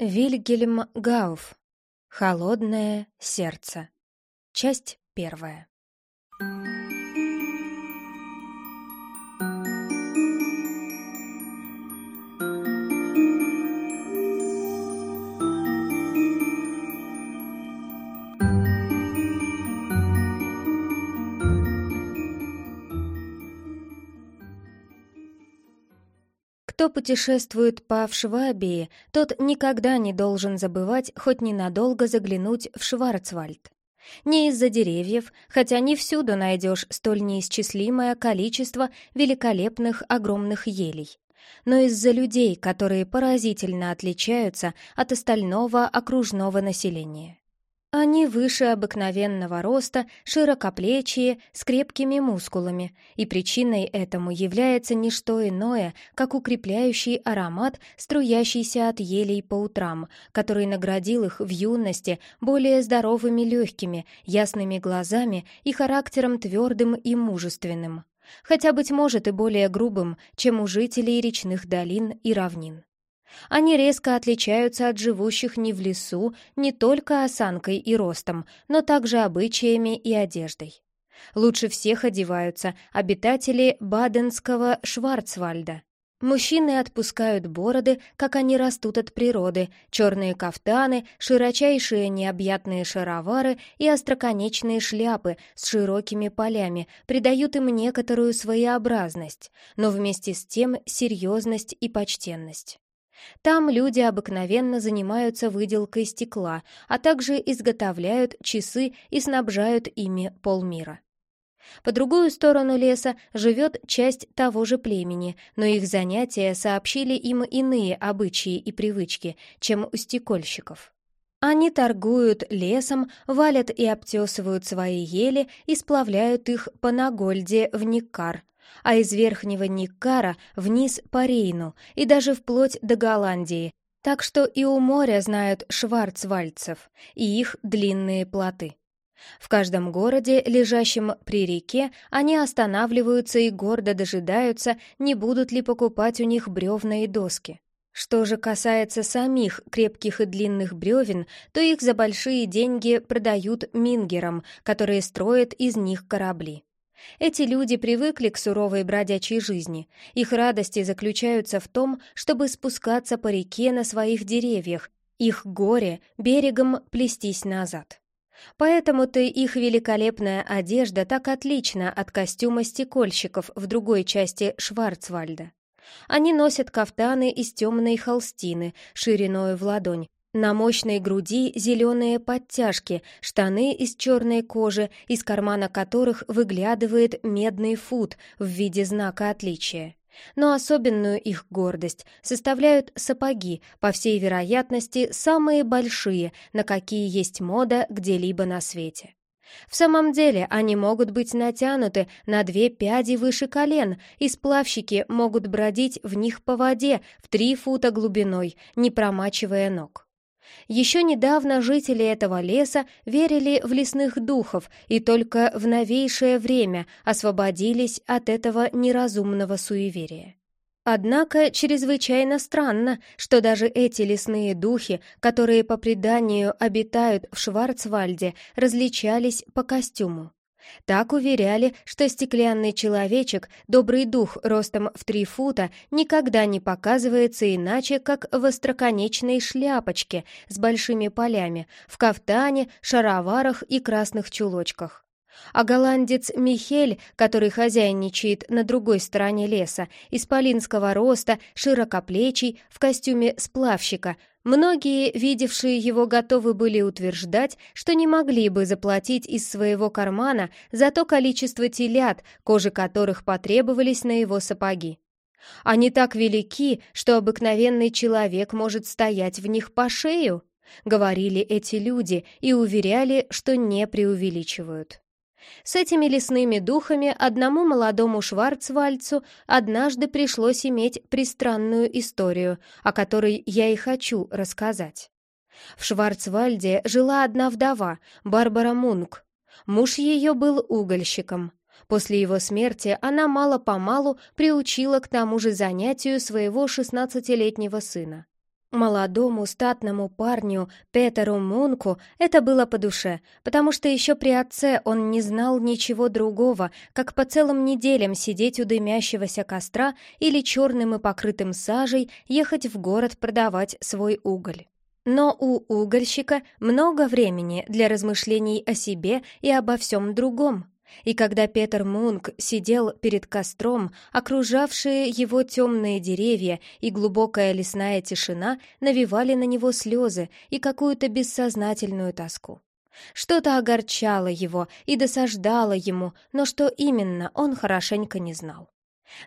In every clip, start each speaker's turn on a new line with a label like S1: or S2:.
S1: Вильгельм Гауф. Холодное сердце. Часть первая. Кто путешествует по Вшвабии, тот никогда не должен забывать хоть ненадолго заглянуть в Шварцвальд. Не из-за деревьев, хотя не всюду найдешь столь неисчислимое количество великолепных огромных елей, но из-за людей, которые поразительно отличаются от остального окружного населения. Они выше обыкновенного роста, широкоплечие, с крепкими мускулами, и причиной этому является не что иное, как укрепляющий аромат, струящийся от елей по утрам, который наградил их в юности более здоровыми легкими, ясными глазами и характером твердым и мужественным, хотя, быть может, и более грубым, чем у жителей речных долин и равнин. Они резко отличаются от живущих не в лесу не только осанкой и ростом, но также обычаями и одеждой. Лучше всех одеваются обитатели Баденского Шварцвальда. Мужчины отпускают бороды, как они растут от природы, черные кафтаны, широчайшие необъятные шаровары и остроконечные шляпы с широкими полями придают им некоторую своеобразность, но вместе с тем серьезность и почтенность. Там люди обыкновенно занимаются выделкой стекла, а также изготовляют часы и снабжают ими полмира. По другую сторону леса живет часть того же племени, но их занятия сообщили им иные обычаи и привычки, чем у стекольщиков. Они торгуют лесом, валят и обтесывают свои ели и сплавляют их по Нагольде в Никар, а из Верхнего Никкара вниз по Рейну и даже вплоть до Голландии, так что и у моря знают шварцвальцев и их длинные плоты. В каждом городе, лежащем при реке, они останавливаются и гордо дожидаются, не будут ли покупать у них бревна и доски. Что же касается самих крепких и длинных бревен, то их за большие деньги продают мингерам, которые строят из них корабли. Эти люди привыкли к суровой бродячей жизни. Их радости заключаются в том, чтобы спускаться по реке на своих деревьях, их горе берегом плестись назад. Поэтому-то их великолепная одежда так отлична от костюма стекольщиков в другой части Шварцвальда. Они носят кафтаны из темной холстины, шириной в ладонь, на мощной груди зеленые подтяжки, штаны из черной кожи, из кармана которых выглядывает медный фут в виде знака отличия. Но особенную их гордость составляют сапоги, по всей вероятности, самые большие, на какие есть мода где-либо на свете. В самом деле они могут быть натянуты на две пяди выше колен, и сплавщики могут бродить в них по воде в три фута глубиной, не промачивая ног. Еще недавно жители этого леса верили в лесных духов и только в новейшее время освободились от этого неразумного суеверия. Однако чрезвычайно странно, что даже эти лесные духи, которые по преданию обитают в Шварцвальде, различались по костюму. Так уверяли, что стеклянный человечек, добрый дух ростом в три фута, никогда не показывается иначе, как в остроконечной шляпочке с большими полями, в кафтане, шароварах и красных чулочках. А голландец Михель, который хозяйничает на другой стороне леса, исполинского роста, широкоплечий, в костюме сплавщика, многие, видевшие его, готовы были утверждать, что не могли бы заплатить из своего кармана за то количество телят, кожи которых потребовались на его сапоги. Они так велики, что обыкновенный человек может стоять в них по шею, говорили эти люди и уверяли, что не преувеличивают. С этими лесными духами одному молодому Шварцвальцу однажды пришлось иметь пристранную историю, о которой я и хочу рассказать. В Шварцвальде жила одна вдова, Барбара Мунк. Муж ее был угольщиком. После его смерти она мало-помалу приучила к тому же занятию своего шестнадцатилетнего сына. Молодому статному парню Петеру Мунку это было по душе, потому что еще при отце он не знал ничего другого, как по целым неделям сидеть у дымящегося костра или черным и покрытым сажей ехать в город продавать свой уголь. Но у угольщика много времени для размышлений о себе и обо всем другом. И когда Петер Мунк сидел перед костром, окружавшие его темные деревья и глубокая лесная тишина навевали на него слезы и какую-то бессознательную тоску. Что-то огорчало его и досаждало ему, но что именно, он хорошенько не знал.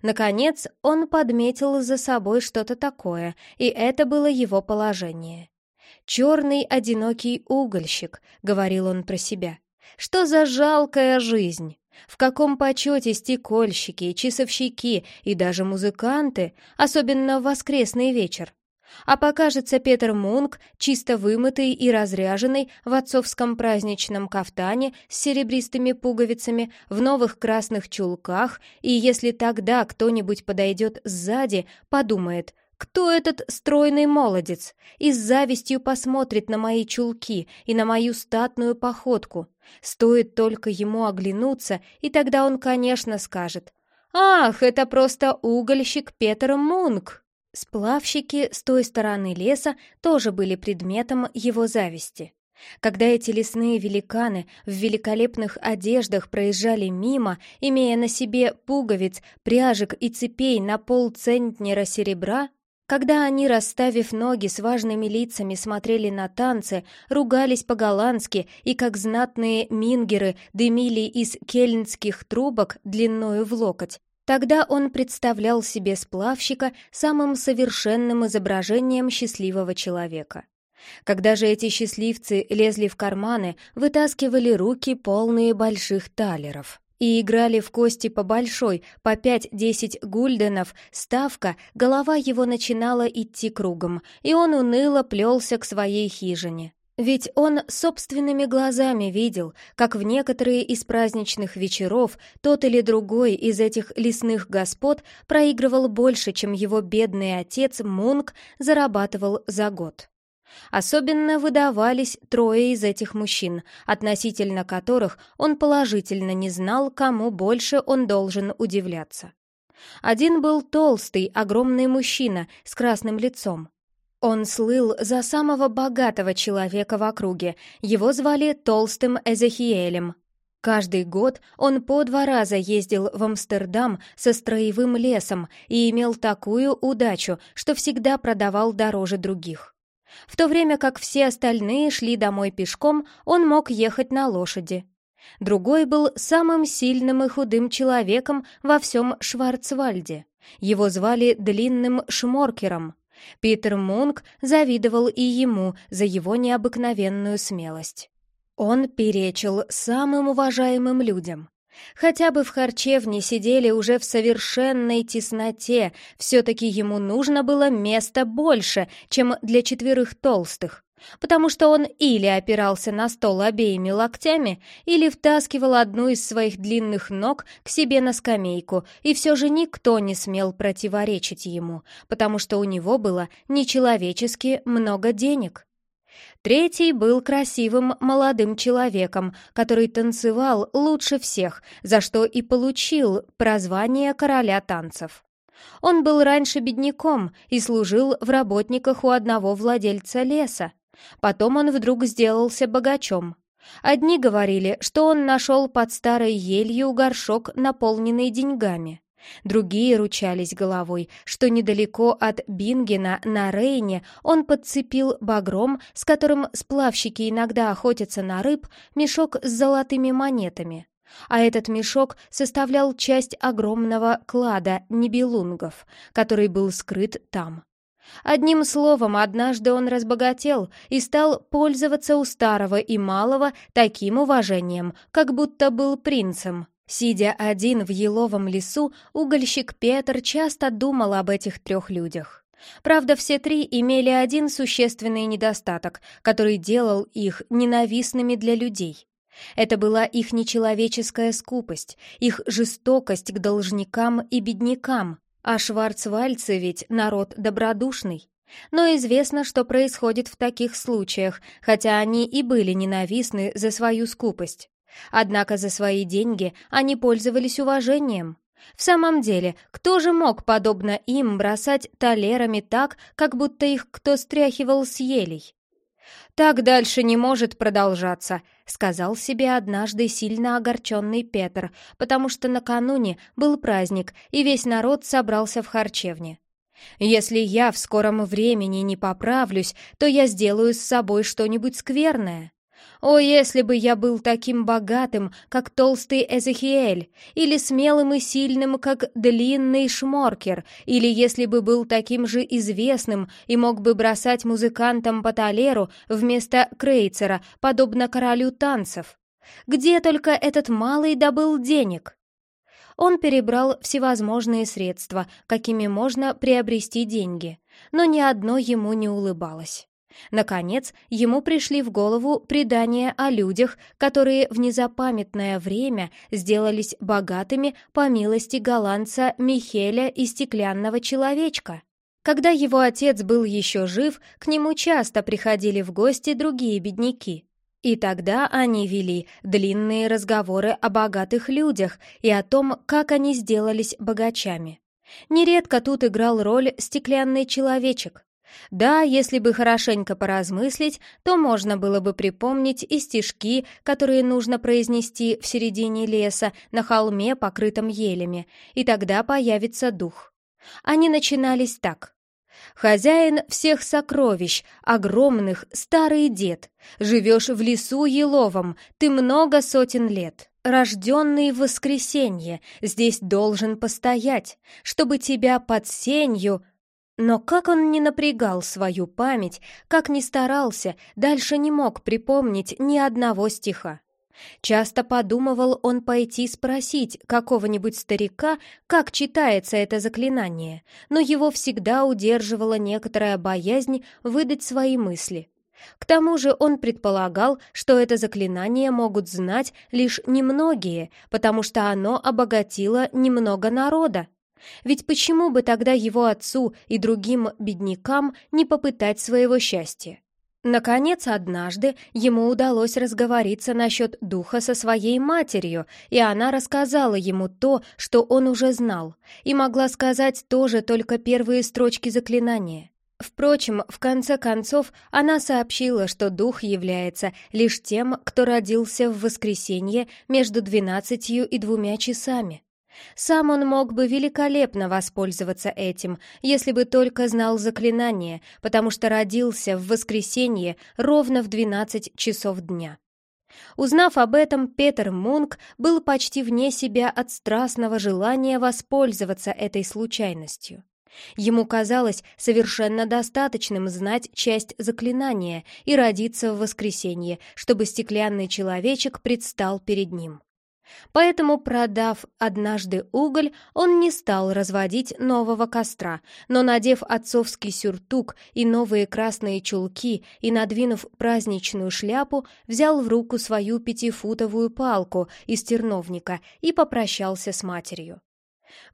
S1: Наконец, он подметил за собой что-то такое, и это было его положение. «Черный одинокий угольщик», — говорил он про себя. Что за жалкая жизнь? В каком почете стекольщики, часовщики и даже музыканты, особенно в воскресный вечер? А покажется Петер Мунк, чисто вымытый и разряженный в отцовском праздничном кафтане с серебристыми пуговицами, в новых красных чулках, и если тогда кто-нибудь подойдет сзади, подумает — кто этот стройный молодец? И с завистью посмотрит на мои чулки и на мою статную походку. Стоит только ему оглянуться, и тогда он, конечно, скажет «Ах, это просто угольщик Петер Мунк!» Сплавщики с той стороны леса тоже были предметом его зависти. Когда эти лесные великаны в великолепных одеждах проезжали мимо, имея на себе пуговиц, пряжек и цепей на полцентнера серебра, когда они, расставив ноги с важными лицами, смотрели на танцы, ругались по-голландски и, как знатные мингеры, дымили из кельнских трубок длиною в локоть, Тогда он представлял себе сплавщика самым совершенным изображением счастливого человека. Когда же эти счастливцы лезли в карманы, вытаскивали руки, полные больших талеров и играли в кости по большой, по пять-десять гульденов, ставка, голова его начинала идти кругом, и он уныло плелся к своей хижине. Ведь он собственными глазами видел, как в некоторые из праздничных вечеров тот или другой из этих лесных господ проигрывал больше, чем его бедный отец Мунк зарабатывал за год. Особенно выдавались трое из этих мужчин, относительно которых он положительно не знал, кому больше он должен удивляться. Один был толстый, огромный мужчина с красным лицом. Он слыл за самого богатого человека в округе, его звали Толстым Эзехиэлем. Каждый год он по два раза ездил в Амстердам со строевым лесом и имел такую удачу, что всегда продавал дороже других. В то время как все остальные шли домой пешком, он мог ехать на лошади. Другой был самым сильным и худым человеком во всем Шварцвальде. Его звали Длинным Шморкером. Питер Мунк завидовал и ему за его необыкновенную смелость. Он перечил самым уважаемым людям. Хотя бы в харчевне сидели уже в совершенной тесноте, все-таки ему нужно было места больше, чем для четверых толстых, потому что он или опирался на стол обеими локтями, или втаскивал одну из своих длинных ног к себе на скамейку, и все же никто не смел противоречить ему, потому что у него было нечеловечески много денег. Третий был красивым молодым человеком, который танцевал лучше всех, за что и получил прозвание короля танцев. Он был раньше бедняком и служил в работниках у одного владельца леса. Потом он вдруг сделался богачом. Одни говорили, что он нашел под старой елью горшок, наполненный деньгами. Другие ручались головой, что недалеко от Бингена на Рейне он подцепил багром, с которым сплавщики иногда охотятся на рыб, мешок с золотыми монетами. А этот мешок составлял часть огромного клада небелунгов, который был скрыт там. Одним словом, однажды он разбогател и стал пользоваться у старого и малого таким уважением, как будто был принцем. Сидя один в еловом лесу, угольщик Петр часто думал об этих трех людях. Правда, все три имели один существенный недостаток, который делал их ненавистными для людей. Это была их нечеловеческая скупость, их жестокость к должникам и беднякам, а шварцвальцы ведь народ добродушный. Но известно, что происходит в таких случаях, хотя они и были ненавистны за свою скупость. Однако за свои деньги они пользовались уважением. В самом деле, кто же мог, подобно им, бросать талерами так, как будто их кто стряхивал с елей? «Так дальше не может продолжаться», — сказал себе однажды сильно огорченный Петр, потому что накануне был праздник, и весь народ собрался в харчевне. «Если я в скором времени не поправлюсь, то я сделаю с собой что-нибудь скверное». О, если бы я был таким богатым, как толстый Эзехиэль, или смелым и сильным, как длинный Шморкер, или если бы был таким же известным и мог бы бросать музыкантам по талеру вместо крейцера, подобно королю танцев. Где только этот малый добыл денег? Он перебрал всевозможные средства, какими можно приобрести деньги, но ни одно ему не улыбалось. Наконец, ему пришли в голову предания о людях, которые в незапамятное время сделались богатыми по милости голландца Михеля и стеклянного человечка. Когда его отец был еще жив, к нему часто приходили в гости другие бедняки. И тогда они вели длинные разговоры о богатых людях и о том, как они сделались богачами. Нередко тут играл роль стеклянный человечек. Да, если бы хорошенько поразмыслить, то можно было бы припомнить и стишки, которые нужно произнести в середине леса, на холме, покрытом елями, и тогда появится дух. Они начинались так. «Хозяин всех сокровищ, огромных, старый дед, живешь в лесу еловом, ты много сотен лет». Рожденный в воскресенье, здесь должен постоять, чтобы тебя под сенью но как он не напрягал свою память, как ни старался, дальше не мог припомнить ни одного стиха. Часто подумывал он пойти спросить какого-нибудь старика, как читается это заклинание, но его всегда удерживала некоторая боязнь выдать свои мысли. К тому же он предполагал, что это заклинание могут знать лишь немногие, потому что оно обогатило немного народа. Ведь почему бы тогда его отцу и другим беднякам не попытать своего счастья? Наконец, однажды ему удалось разговориться насчет духа со своей матерью, и она рассказала ему то, что он уже знал, и могла сказать тоже только первые строчки заклинания. Впрочем, в конце концов, она сообщила, что дух является лишь тем, кто родился в воскресенье между двенадцатью и двумя часами. Сам он мог бы великолепно воспользоваться этим, если бы только знал заклинание, потому что родился в воскресенье ровно в 12 часов дня. Узнав об этом, Петер Мунк был почти вне себя от страстного желания воспользоваться этой случайностью. Ему казалось совершенно достаточным знать часть заклинания и родиться в воскресенье, чтобы стеклянный человечек предстал перед ним. Поэтому, продав однажды уголь, он не стал разводить нового костра, но, надев отцовский сюртук и новые красные чулки и надвинув праздничную шляпу, взял в руку свою пятифутовую палку из терновника и попрощался с матерью.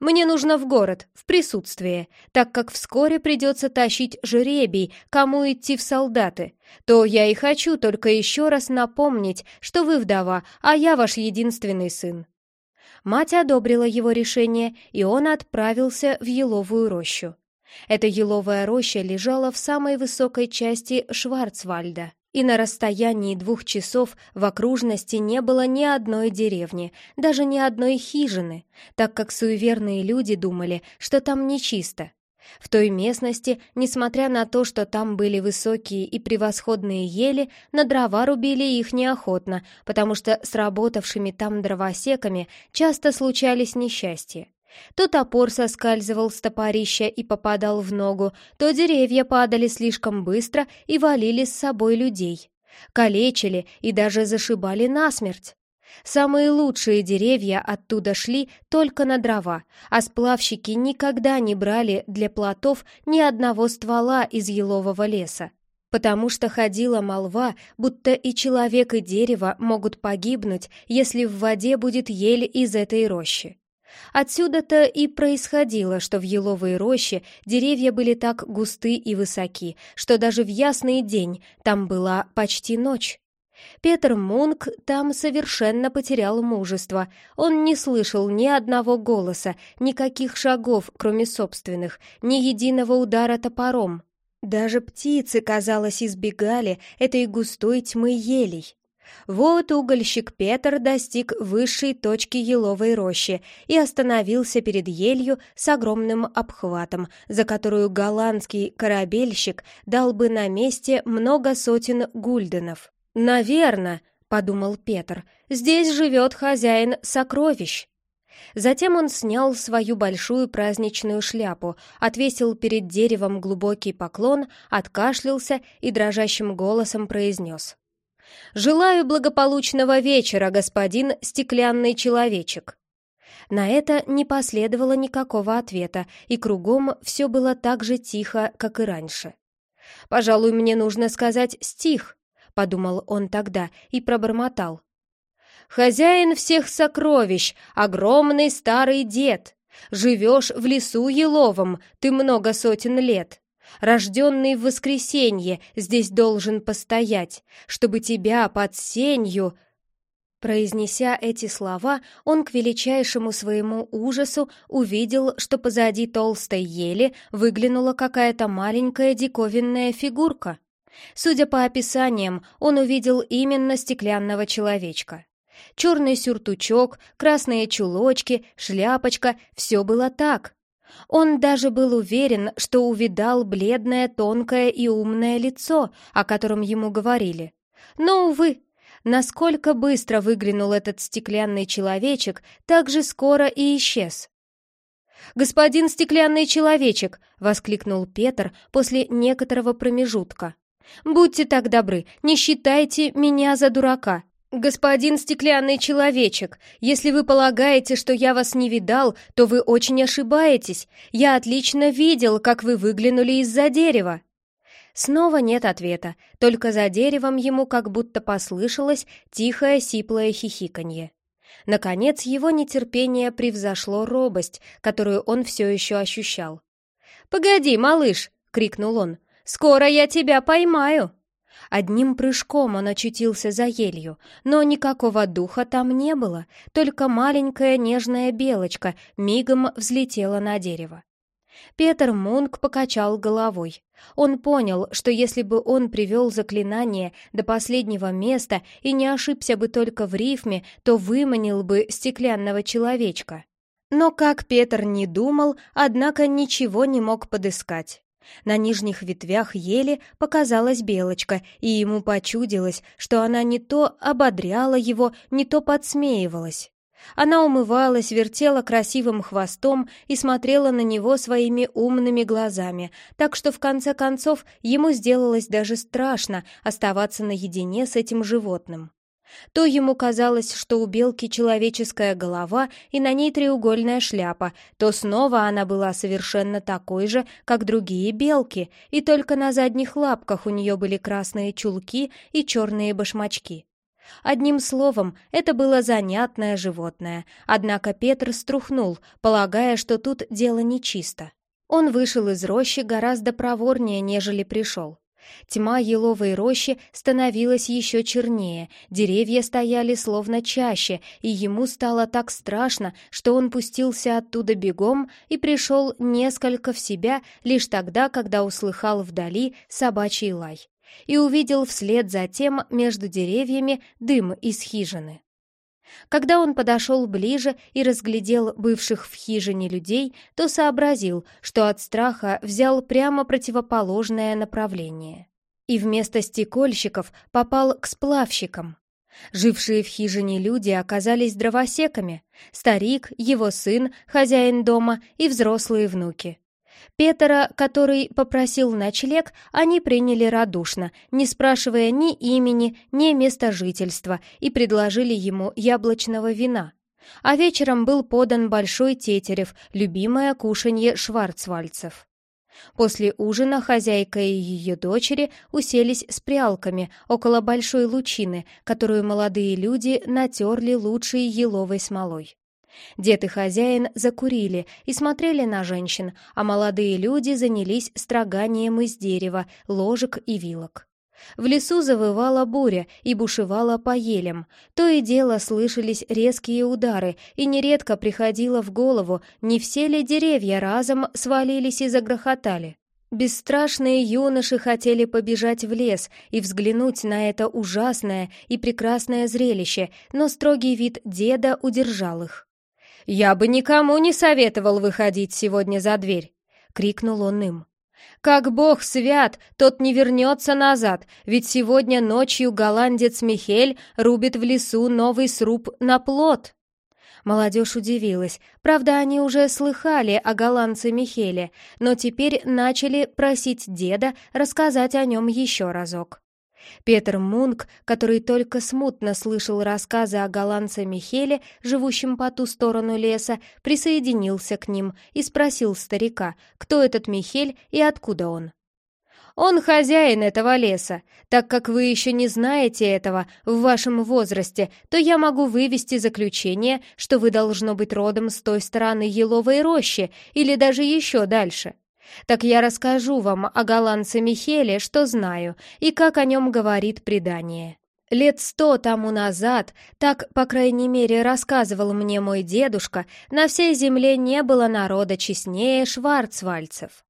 S1: Мне нужно в город, в присутствие, так как вскоре придется тащить жребий, кому идти в солдаты. То я и хочу только еще раз напомнить, что вы вдова, а я ваш единственный сын». Мать одобрила его решение, и он отправился в еловую рощу. Эта еловая роща лежала в самой высокой части Шварцвальда и на расстоянии двух часов в окружности не было ни одной деревни, даже ни одной хижины, так как суеверные люди думали, что там нечисто. В той местности, несмотря на то, что там были высокие и превосходные ели, на дрова рубили их неохотно, потому что с работавшими там дровосеками часто случались несчастья. То топор соскальзывал с топорища и попадал в ногу, то деревья падали слишком быстро и валили с собой людей. Калечили и даже зашибали насмерть. Самые лучшие деревья оттуда шли только на дрова, а сплавщики никогда не брали для плотов ни одного ствола из елового леса, потому что ходила молва, будто и человек, и дерево могут погибнуть, если в воде будет ель из этой рощи. Отсюда-то и происходило, что в еловой роще деревья были так густы и высоки, что даже в ясный день там была почти ночь. Петр Мунк там совершенно потерял мужество. Он не слышал ни одного голоса, никаких шагов, кроме собственных, ни единого удара топором. Даже птицы, казалось, избегали этой густой тьмы елей. Вот угольщик Петр достиг высшей точки еловой рощи и остановился перед елью с огромным обхватом, за которую голландский корабельщик дал бы на месте много сотен гульденов. «Наверно», — подумал Петр, — «здесь живет хозяин сокровищ». Затем он снял свою большую праздничную шляпу, отвесил перед деревом глубокий поклон, откашлялся и дрожащим голосом произнес. «Желаю благополучного вечера, господин стеклянный человечек». На это не последовало никакого ответа, и кругом все было так же тихо, как и раньше. «Пожалуй, мне нужно сказать стих», — подумал он тогда и пробормотал. «Хозяин всех сокровищ, огромный старый дед. Живешь в лесу еловом, ты много сотен лет. Рожденный в воскресенье здесь должен постоять, чтобы тебя под сенью...» Произнеся эти слова, он к величайшему своему ужасу увидел, что позади толстой ели выглянула какая-то маленькая диковинная фигурка. Судя по описаниям, он увидел именно стеклянного человечка. Черный сюртучок, красные чулочки, шляпочка — все было так. Он даже был уверен, что увидал бледное, тонкое и умное лицо, о котором ему говорили. Но, увы, насколько быстро выглянул этот стеклянный человечек, так же скоро и исчез. «Господин стеклянный человечек!» — воскликнул Петр после некоторого промежутка. «Будьте так добры, не считайте меня за дурака. «Господин стеклянный человечек, если вы полагаете, что я вас не видал, то вы очень ошибаетесь. Я отлично видел, как вы выглянули из-за дерева». Снова нет ответа, только за деревом ему как будто послышалось тихое сиплое хихиканье. Наконец его нетерпение превзошло робость, которую он все еще ощущал. «Погоди, малыш!» — крикнул он. «Скоро я тебя поймаю!» Одним прыжком он очутился за елью, но никакого духа там не было, только маленькая нежная белочка мигом взлетела на дерево. Петр Мунк покачал головой. Он понял, что если бы он привел заклинание до последнего места и не ошибся бы только в рифме, то выманил бы стеклянного человечка. Но как Петр не думал, однако ничего не мог подыскать. На нижних ветвях ели показалась белочка, и ему почудилось, что она не то ободряла его, не то подсмеивалась. Она умывалась, вертела красивым хвостом и смотрела на него своими умными глазами, так что в конце концов ему сделалось даже страшно оставаться наедине с этим животным. То ему казалось, что у белки человеческая голова и на ней треугольная шляпа, то снова она была совершенно такой же, как другие белки, и только на задних лапках у нее были красные чулки и черные башмачки. Одним словом, это было занятное животное, однако Петр струхнул, полагая, что тут дело нечисто. Он вышел из рощи гораздо проворнее, нежели пришел. Тьма еловой рощи становилась еще чернее, деревья стояли словно чаще, и ему стало так страшно, что он пустился оттуда бегом и пришел несколько в себя лишь тогда, когда услыхал вдали собачий лай и увидел вслед за тем между деревьями дым из хижины. Когда он подошел ближе и разглядел бывших в хижине людей, то сообразил, что от страха взял прямо противоположное направление. И вместо стекольщиков попал к сплавщикам. Жившие в хижине люди оказались дровосеками, старик, его сын, хозяин дома и взрослые внуки. Петера, который попросил ночлег, они приняли радушно, не спрашивая ни имени, ни места жительства, и предложили ему яблочного вина. А вечером был подан большой тетерев, любимое кушанье шварцвальцев. После ужина хозяйка и ее дочери уселись с прялками около большой лучины, которую молодые люди натерли лучшей еловой смолой. Дед и хозяин закурили и смотрели на женщин, а молодые люди занялись строганием из дерева, ложек и вилок. В лесу завывала буря и бушевала по елям. То и дело слышались резкие удары, и нередко приходило в голову, не все ли деревья разом свалились и загрохотали. Бесстрашные юноши хотели побежать в лес и взглянуть на это ужасное и прекрасное зрелище, но строгий вид деда удержал их. «Я бы никому не советовал выходить сегодня за дверь!» — крикнул он им. «Как бог свят, тот не вернется назад, ведь сегодня ночью голландец Михель рубит в лесу новый сруб на плод!» Молодежь удивилась. Правда, они уже слыхали о голландце Михеле, но теперь начали просить деда рассказать о нем еще разок. Петр Мунк, который только смутно слышал рассказы о голландце Михеле, живущем по ту сторону леса, присоединился к ним и спросил старика, кто этот Михель и откуда он. «Он хозяин этого леса. Так как вы еще не знаете этого в вашем возрасте, то я могу вывести заключение, что вы должно быть родом с той стороны еловой рощи или даже еще дальше. Так я расскажу вам о голландце Михеле, что знаю, и как о нем говорит предание. Лет сто тому назад, так, по крайней мере, рассказывал мне мой дедушка, на всей земле не было народа честнее шварцвальцев.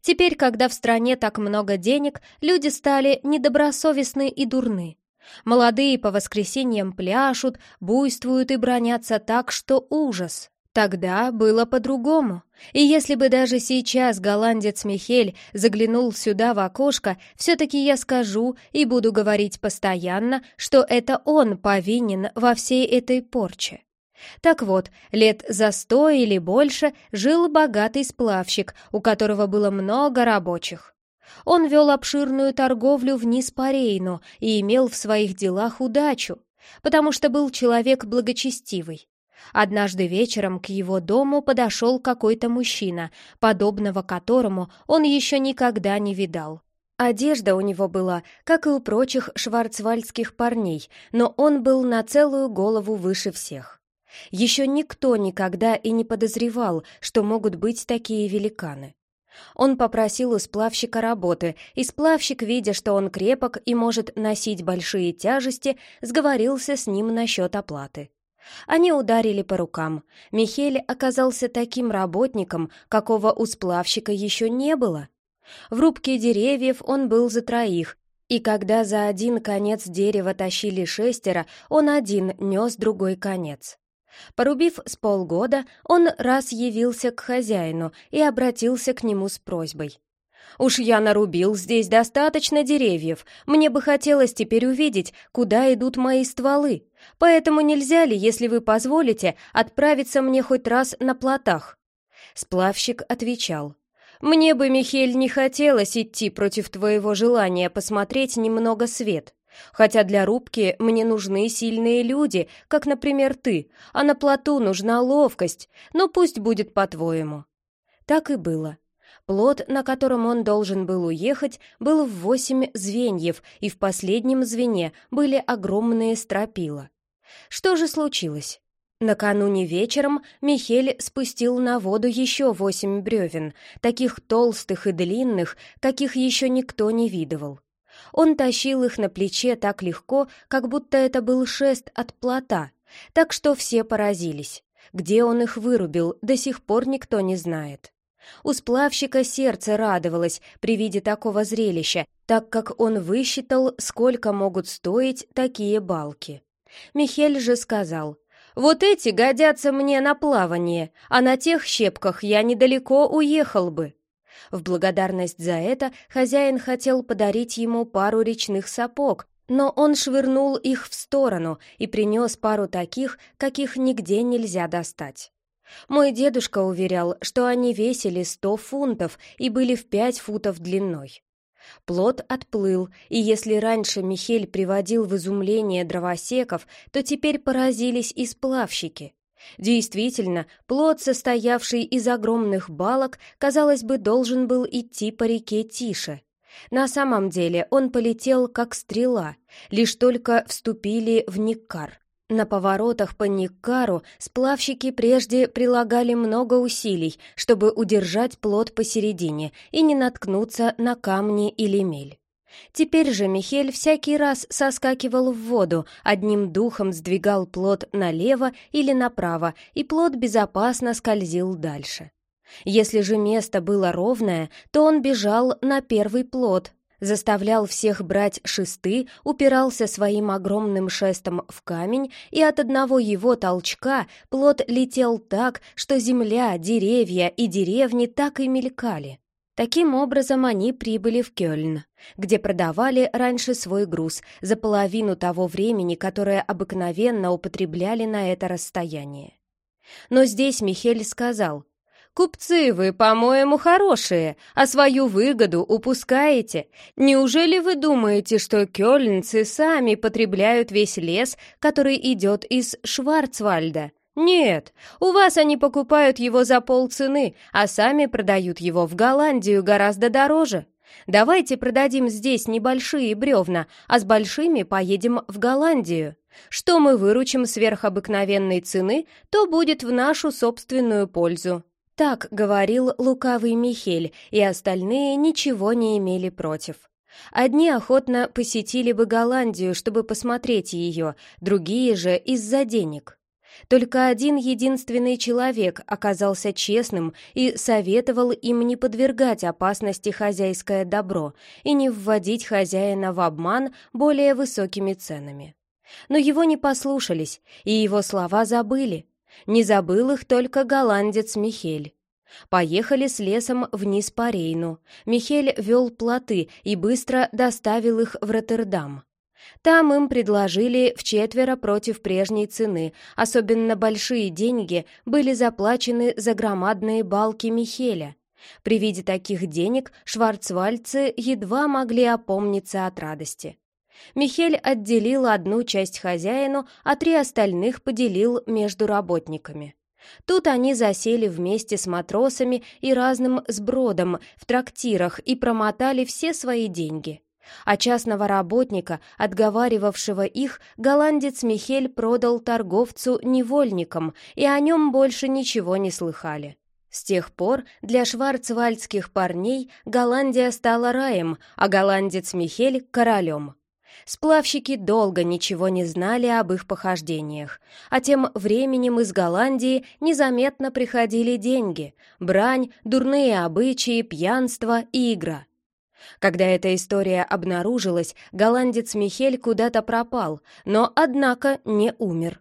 S1: Теперь, когда в стране так много денег, люди стали недобросовестны и дурны. Молодые по воскресеньям пляшут, буйствуют и бронятся так, что ужас. Тогда было по-другому. И если бы даже сейчас голландец Михель заглянул сюда в окошко, все-таки я скажу и буду говорить постоянно, что это он повинен во всей этой порче. Так вот, лет за сто или больше жил богатый сплавщик, у которого было много рабочих. Он вел обширную торговлю вниз по Рейну и имел в своих делах удачу, потому что был человек благочестивый. Однажды вечером к его дому подошел какой-то мужчина, подобного которому он еще никогда не видал. Одежда у него была, как и у прочих шварцвальдских парней, но он был на целую голову выше всех. Еще никто никогда и не подозревал, что могут быть такие великаны. Он попросил у сплавщика работы, и сплавщик, видя, что он крепок и может носить большие тяжести, сговорился с ним насчет оплаты. Они ударили по рукам. Михель оказался таким работником, какого у сплавщика еще не было. В рубке деревьев он был за троих, и когда за один конец дерева тащили шестеро, он один нес другой конец. Порубив с полгода, он раз явился к хозяину и обратился к нему с просьбой. Уж я нарубил здесь достаточно деревьев. Мне бы хотелось теперь увидеть, куда идут мои стволы. Поэтому нельзя ли, если вы позволите, отправиться мне хоть раз на плотах?» Сплавщик отвечал. «Мне бы, Михель, не хотелось идти против твоего желания посмотреть немного свет. Хотя для рубки мне нужны сильные люди, как, например, ты, а на плоту нужна ловкость, но пусть будет по-твоему». Так и было. Плот, на котором он должен был уехать, был в восемь звеньев, и в последнем звене были огромные стропила. Что же случилось? Накануне вечером Михель спустил на воду еще восемь бревен, таких толстых и длинных, каких еще никто не видывал. Он тащил их на плече так легко, как будто это был шест от плота, так что все поразились. Где он их вырубил, до сих пор никто не знает. У сплавщика сердце радовалось при виде такого зрелища, так как он высчитал, сколько могут стоить такие балки. Михель же сказал, «Вот эти годятся мне на плавание, а на тех щепках я недалеко уехал бы». В благодарность за это хозяин хотел подарить ему пару речных сапог, но он швырнул их в сторону и принес пару таких, каких нигде нельзя достать. Мой дедушка уверял, что они весили сто фунтов и были в пять футов длиной. Плод отплыл, и если раньше Михель приводил в изумление дровосеков, то теперь поразились и сплавщики. Действительно, плод, состоявший из огромных балок, казалось бы, должен был идти по реке тише. На самом деле он полетел как стрела, лишь только вступили в Никкар. На поворотах по Никкару сплавщики прежде прилагали много усилий, чтобы удержать плот посередине и не наткнуться на камни или мель. Теперь же Михель всякий раз соскакивал в воду, одним духом сдвигал плот налево или направо, и плот безопасно скользил дальше. Если же место было ровное, то он бежал на первый плот, заставлял всех брать шесты, упирался своим огромным шестом в камень, и от одного его толчка плот летел так, что земля, деревья и деревни так и мелькали. Таким образом, они прибыли в Кёльн, где продавали раньше свой груз за половину того времени, которое обыкновенно употребляли на это расстояние. Но здесь Михель сказал, «Купцы вы, по-моему, хорошие, а свою выгоду упускаете. Неужели вы думаете, что кёльнцы сами потребляют весь лес, который идет из Шварцвальда?» «Нет, у вас они покупают его за полцены, а сами продают его в Голландию гораздо дороже. Давайте продадим здесь небольшие бревна, а с большими поедем в Голландию. Что мы выручим сверх обыкновенной цены, то будет в нашу собственную пользу». Так говорил лукавый Михель, и остальные ничего не имели против. Одни охотно посетили бы Голландию, чтобы посмотреть ее, другие же из-за денег. Только один единственный человек оказался честным и советовал им не подвергать опасности хозяйское добро и не вводить хозяина в обман более высокими ценами. Но его не послушались, и его слова забыли. Не забыл их только голландец Михель. Поехали с лесом вниз по Рейну. Михель вел плоты и быстро доставил их в Роттердам. Там им предложили в четверо против прежней цены, особенно большие деньги были заплачены за громадные балки Михеля. При виде таких денег шварцвальцы едва могли опомниться от радости. Михель отделил одну часть хозяину, а три остальных поделил между работниками. Тут они засели вместе с матросами и разным сбродом в трактирах и промотали все свои деньги а частного работника, отговаривавшего их, голландец Михель продал торговцу-невольникам, и о нем больше ничего не слыхали. С тех пор для шварцвальдских парней Голландия стала раем, а голландец Михель — королем. Сплавщики долго ничего не знали об их похождениях, а тем временем из Голландии незаметно приходили деньги, брань, дурные обычаи, пьянство и игра. Когда эта история обнаружилась, голландец Михель куда-то пропал, но, однако, не умер.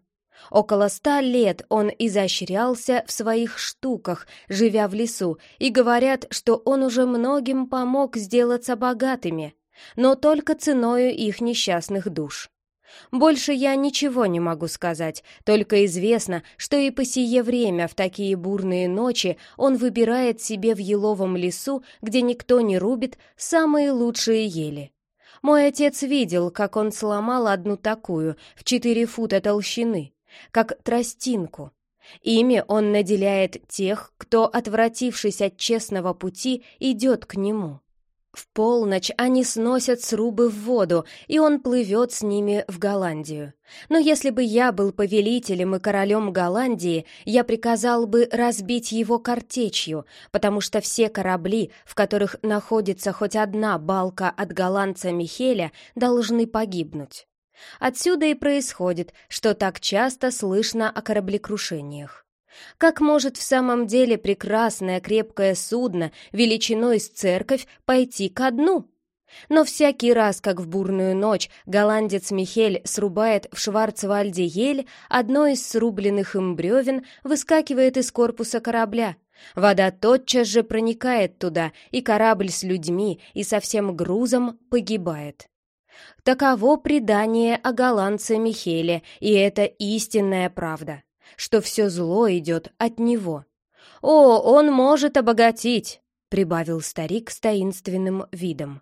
S1: Около ста лет он изощрялся в своих штуках, живя в лесу, и говорят, что он уже многим помог сделаться богатыми, но только ценою их несчастных душ. Больше я ничего не могу сказать, только известно, что и по сие время в такие бурные ночи он выбирает себе в еловом лесу, где никто не рубит, самые лучшие ели. Мой отец видел, как он сломал одну такую, в четыре фута толщины, как тростинку. Ими он наделяет тех, кто, отвратившись от честного пути, идет к нему. В полночь они сносят срубы в воду, и он плывет с ними в Голландию. Но если бы я был повелителем и королем Голландии, я приказал бы разбить его картечью, потому что все корабли, в которых находится хоть одна балка от голландца Михеля, должны погибнуть. Отсюда и происходит, что так часто слышно о кораблекрушениях. Как может в самом деле прекрасное крепкое судно величиной с церковь пойти ко дну? Но всякий раз, как в бурную ночь, голландец Михель срубает в Шварцвальде ель, одно из срубленных им бревен выскакивает из корпуса корабля. Вода тотчас же проникает туда, и корабль с людьми и со всем грузом погибает. Таково предание о голландце Михеле, и это истинная правда что все зло идет от него. «О, он может обогатить!» — прибавил старик с таинственным видом.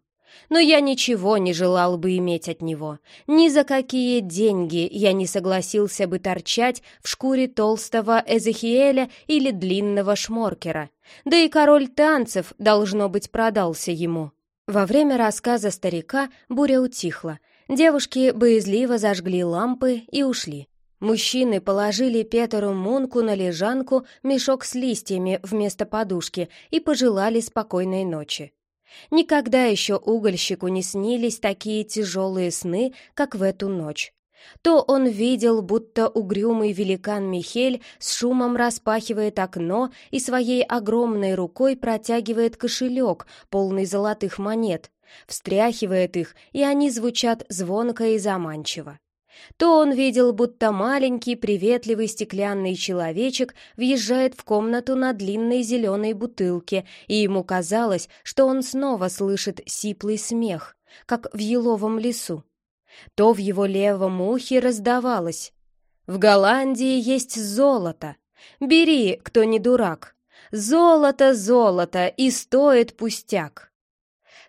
S1: «Но я ничего не желал бы иметь от него. Ни за какие деньги я не согласился бы торчать в шкуре толстого Эзехиэля или длинного Шморкера. Да и король танцев, должно быть, продался ему». Во время рассказа старика буря утихла. Девушки боязливо зажгли лампы и ушли. Мужчины положили Петеру Мунку на лежанку мешок с листьями вместо подушки и пожелали спокойной ночи. Никогда еще угольщику не снились такие тяжелые сны, как в эту ночь. То он видел, будто угрюмый великан Михель с шумом распахивает окно и своей огромной рукой протягивает кошелек, полный золотых монет, встряхивает их, и они звучат звонко и заманчиво. То он видел, будто маленький приветливый стеклянный человечек въезжает в комнату на длинной зеленой бутылке, и ему казалось, что он снова слышит сиплый смех, как в еловом лесу то в его левом ухе раздавалось «В Голландии есть золото! Бери, кто не дурак! Золото, золото, и стоит пустяк!»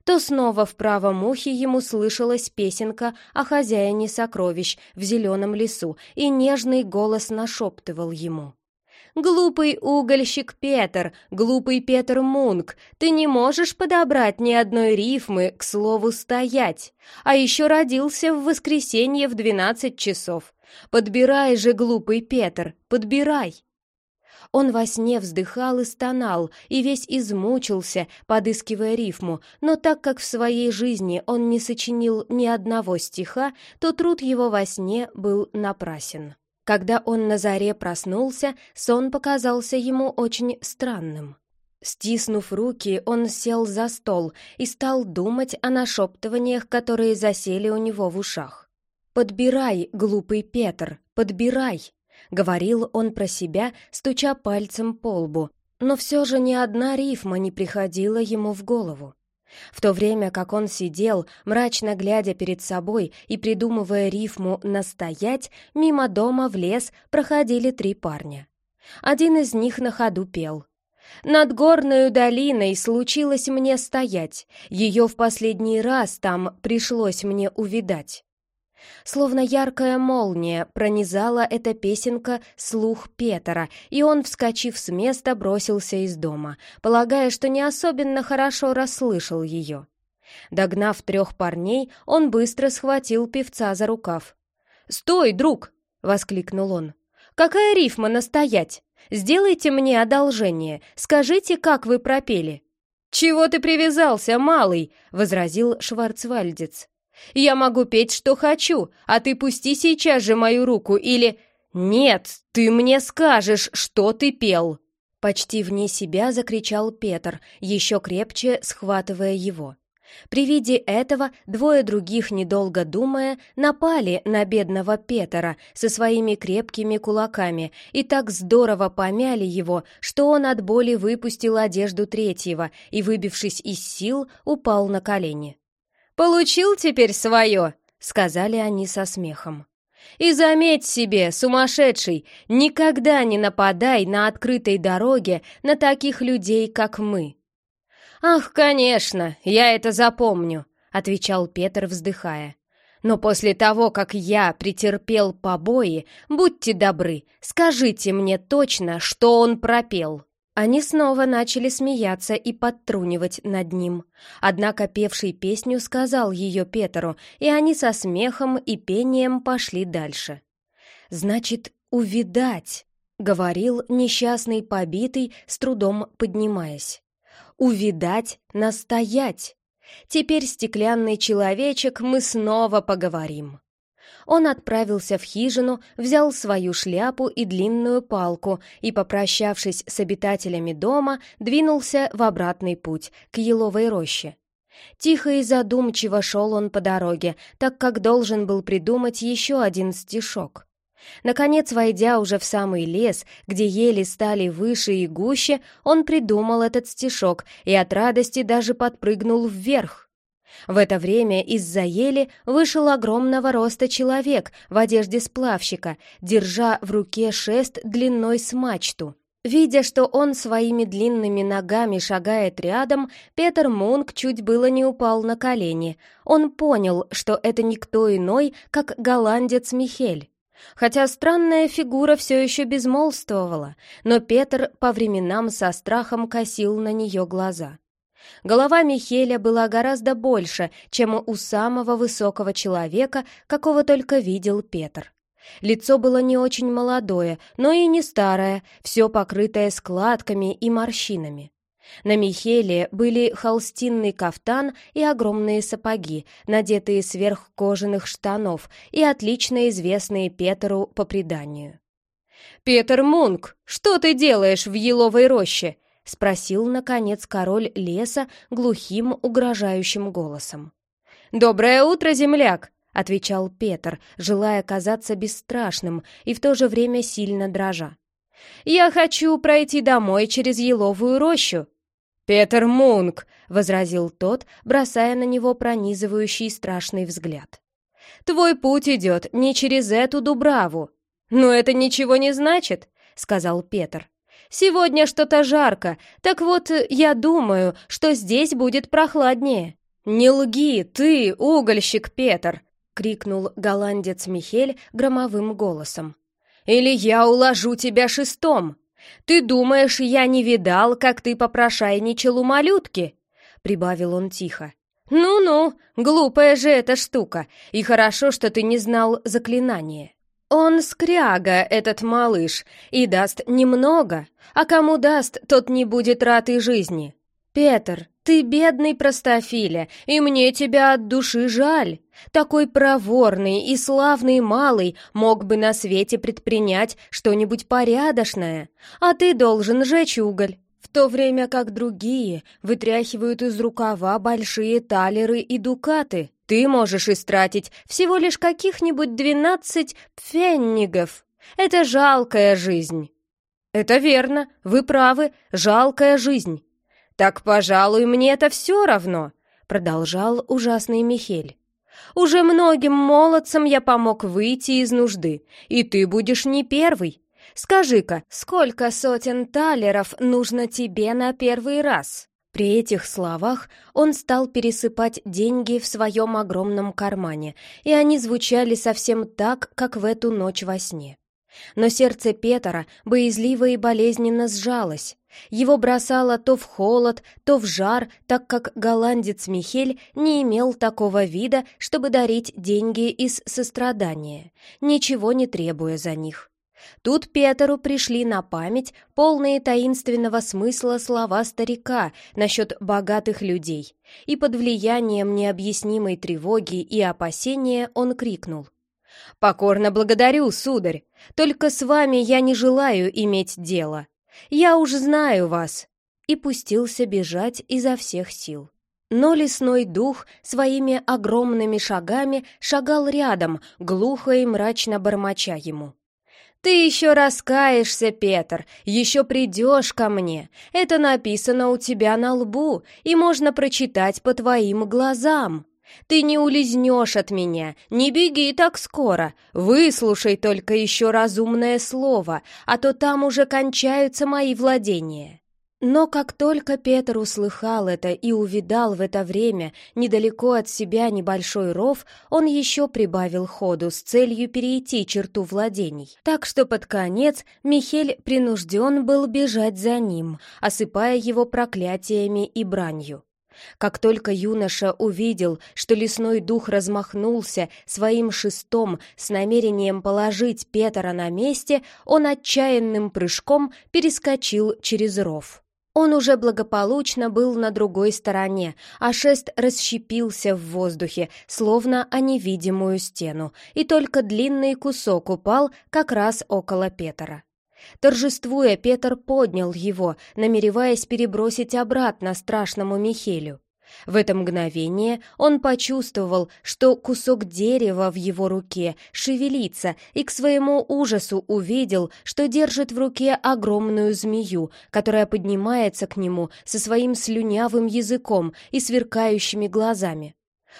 S1: То снова в правом ухе ему слышалась песенка о хозяине сокровищ в зеленом лесу, и нежный голос нашептывал ему — Глупый угольщик Петр, глупый Петр Мунк, ты не можешь подобрать ни одной рифмы к слову «стоять». А еще родился в воскресенье в двенадцать часов. Подбирай же, глупый Петр, подбирай. Он во сне вздыхал и стонал, и весь измучился, подыскивая рифму, но так как в своей жизни он не сочинил ни одного стиха, то труд его во сне был напрасен. Когда он на заре проснулся, сон показался ему очень странным. Стиснув руки, он сел за стол и стал думать о нашептываниях, которые засели у него в ушах. «Подбирай, глупый Петр, подбирай!» — говорил он про себя, стуча пальцем по лбу, но все же ни одна рифма не приходила ему в голову. В то время как он сидел, мрачно глядя перед собой и придумывая рифму «настоять», мимо дома в лес проходили три парня. Один из них на ходу пел. «Над горною долиной случилось мне стоять, ее в последний раз там пришлось мне увидать». Словно яркая молния пронизала эта песенка слух Петера, и он, вскочив с места, бросился из дома, полагая, что не особенно хорошо расслышал ее. Догнав трех парней, он быстро схватил певца за рукав. «Стой, друг!» — воскликнул он. «Какая рифма настоять? Сделайте мне одолжение, скажите, как вы пропели». «Чего ты привязался, малый?» — возразил Шварцвальдец. Я могу петь, что хочу, а ты пусти сейчас же мою руку или... Нет, ты мне скажешь, что ты пел!» Почти вне себя закричал Петр, еще крепче схватывая его. При виде этого двое других, недолго думая, напали на бедного Петера со своими крепкими кулаками и так здорово помяли его, что он от боли выпустил одежду третьего и, выбившись из сил, упал на колени. «Получил теперь свое!» — сказали они со смехом. «И заметь себе, сумасшедший, никогда не нападай на открытой дороге на таких людей, как мы!» «Ах, конечно, я это запомню», — отвечал Петр, вздыхая. «Но после того, как я претерпел побои, будьте добры, скажите мне точно, что он пропел». Они снова начали смеяться и подтрунивать над ним. Однако певший песню сказал ее Петеру, и они со смехом и пением пошли дальше. «Значит, увидать», — говорил несчастный побитый, с трудом поднимаясь. «Увидать, настоять. Теперь, стеклянный человечек, мы снова поговорим» он отправился в хижину, взял свою шляпу и длинную палку и, попрощавшись с обитателями дома, двинулся в обратный путь, к еловой роще. Тихо и задумчиво шел он по дороге, так как должен был придумать еще один стишок. Наконец, войдя уже в самый лес, где ели стали выше и гуще, он придумал этот стишок и от радости даже подпрыгнул вверх. В это время из-за ели вышел огромного роста человек в одежде сплавщика, держа в руке шест длиной с мачту. Видя, что он своими длинными ногами шагает рядом, Петер Мунк чуть было не упал на колени. Он понял, что это никто иной, как голландец Михель. Хотя странная фигура все еще безмолвствовала, но Петр по временам со страхом косил на нее глаза. Голова Михеля была гораздо больше, чем у самого высокого человека, какого только видел Петр. Лицо было не очень молодое, но и не старое, все покрытое складками и морщинами. На Михеле были холстинный кафтан и огромные сапоги, надетые сверх кожаных штанов и отлично известные Петеру по преданию. «Петер Мунк, что ты делаешь в еловой роще?» — спросил, наконец, король леса глухим, угрожающим голосом. «Доброе утро, земляк!» — отвечал Петр, желая казаться бесстрашным и в то же время сильно дрожа. «Я хочу пройти домой через еловую рощу». «Петер Мунк!» — возразил тот, бросая на него пронизывающий страшный взгляд. «Твой путь идет не через эту дубраву». «Но это ничего не значит», — сказал Петр. «Сегодня что-то жарко, так вот я думаю, что здесь будет прохладнее». «Не лги, ты, угольщик Петр!» — крикнул голландец Михель громовым голосом. «Или я уложу тебя шестом! Ты думаешь, я не видал, как ты попрошайничал у малютки?» — прибавил он тихо. «Ну-ну, глупая же эта штука, и хорошо, что ты не знал заклинания. Он скряга, этот малыш, и даст немного, а кому даст, тот не будет рад и жизни. Петр, ты бедный простофиля, и мне тебя от души жаль. Такой проворный и славный малый мог бы на свете предпринять что-нибудь порядочное, а ты должен жечь уголь, в то время как другие вытряхивают из рукава большие талеры и дукаты. Ты можешь истратить всего лишь каких-нибудь двенадцать пфеннигов. Это жалкая жизнь. Это верно, вы правы, жалкая жизнь. «Так, пожалуй, мне это все равно», — продолжал ужасный Михель. «Уже многим молодцам я помог выйти из нужды, и ты будешь не первый. Скажи-ка, сколько сотен талеров нужно тебе на первый раз?» При этих словах он стал пересыпать деньги в своем огромном кармане, и они звучали совсем так, как в эту ночь во сне. Но сердце Петра боязливо и болезненно сжалось. Его бросало то в холод, то в жар, так как голландец Михель не имел такого вида, чтобы дарить деньги из сострадания, ничего не требуя за них. Тут Петеру пришли на память полные таинственного смысла слова старика насчет богатых людей, и под влиянием необъяснимой тревоги и опасения он крикнул. «Покорно благодарю, сударь, только с вами я не желаю иметь дело. Я уж знаю вас!» и пустился бежать изо всех сил. Но лесной дух своими огромными шагами шагал рядом, глухо и мрачно бормоча ему. «Ты еще раскаешься, Петр, еще придешь ко мне. Это написано у тебя на лбу, и можно прочитать по твоим глазам». Ты не улизнешь от меня, не беги так скоро, выслушай только еще разумное слово, а то там уже кончаются мои владения». Но как только Петр услыхал это и увидал в это время недалеко от себя небольшой ров, он еще прибавил ходу с целью перейти черту владений. Так что под конец Михель принужден был бежать за ним, осыпая его проклятиями и бранью. Как только юноша увидел, что лесной дух размахнулся своим шестом с намерением положить Петра на месте, он отчаянным прыжком перескочил через ров. Он уже благополучно был на другой стороне, а шест расщепился в воздухе, словно о невидимую стену, и только длинный кусок упал как раз около Петра. Торжествуя, Петр поднял его, намереваясь перебросить обратно страшному Михелю. В это мгновение он почувствовал, что кусок дерева в его руке шевелится, и к своему ужасу увидел, что держит в руке огромную змею, которая поднимается к нему со своим слюнявым языком и сверкающими глазами.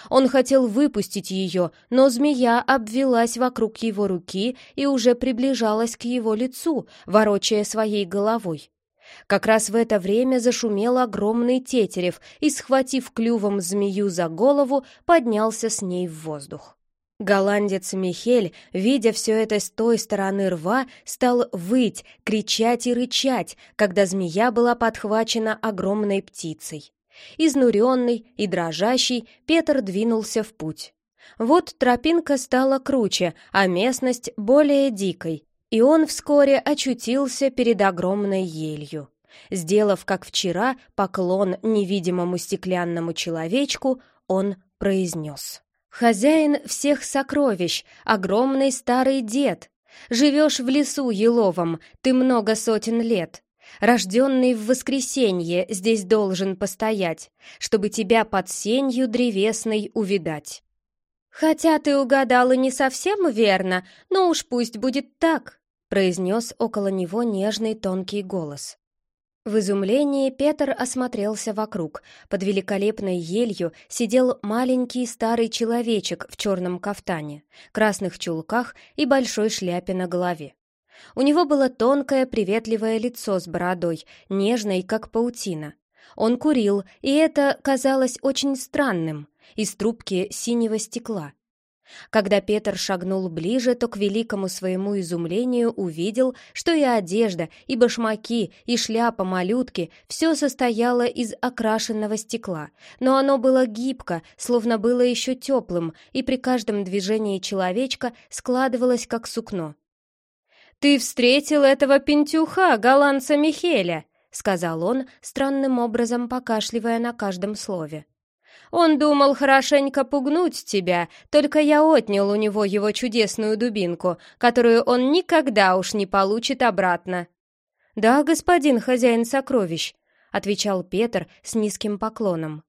S1: Он хотел выпустить ее, но змея обвелась вокруг его руки и уже приближалась к его лицу, ворочая своей головой. Как раз в это время зашумел огромный тетерев и, схватив клювом змею за голову, поднялся с ней в воздух. Голландец Михель, видя все это с той стороны рва, стал выть, кричать и рычать, когда змея была подхвачена огромной птицей. Изнуренный и дрожащий, Петр двинулся в путь. Вот тропинка стала круче, а местность более дикой, и он вскоре очутился перед огромной елью. Сделав, как вчера, поклон невидимому стеклянному человечку, он произнес. «Хозяин всех сокровищ, огромный старый дед. Живешь в лесу еловом, ты много сотен лет. Рожденный в воскресенье здесь должен постоять, чтобы тебя под сенью древесной увидать. «Хотя ты угадала не совсем верно, но уж пусть будет так», произнес около него нежный тонкий голос. В изумлении Петр осмотрелся вокруг. Под великолепной елью сидел маленький старый человечек в черном кафтане, красных чулках и большой шляпе на голове. У него было тонкое приветливое лицо с бородой, нежной, как паутина. Он курил, и это казалось очень странным, из трубки синего стекла. Когда Петр шагнул ближе, то к великому своему изумлению увидел, что и одежда, и башмаки, и шляпа малютки — все состояло из окрашенного стекла, но оно было гибко, словно было еще теплым, и при каждом движении человечка складывалось как сукно. «Ты встретил этого пентюха, голландца Михеля», — сказал он, странным образом покашливая на каждом слове. Он думал хорошенько пугнуть тебя, только я отнял у него его чудесную дубинку, которую он никогда уж не получит обратно». «Да, господин хозяин сокровищ», — отвечал Петр с низким поклоном.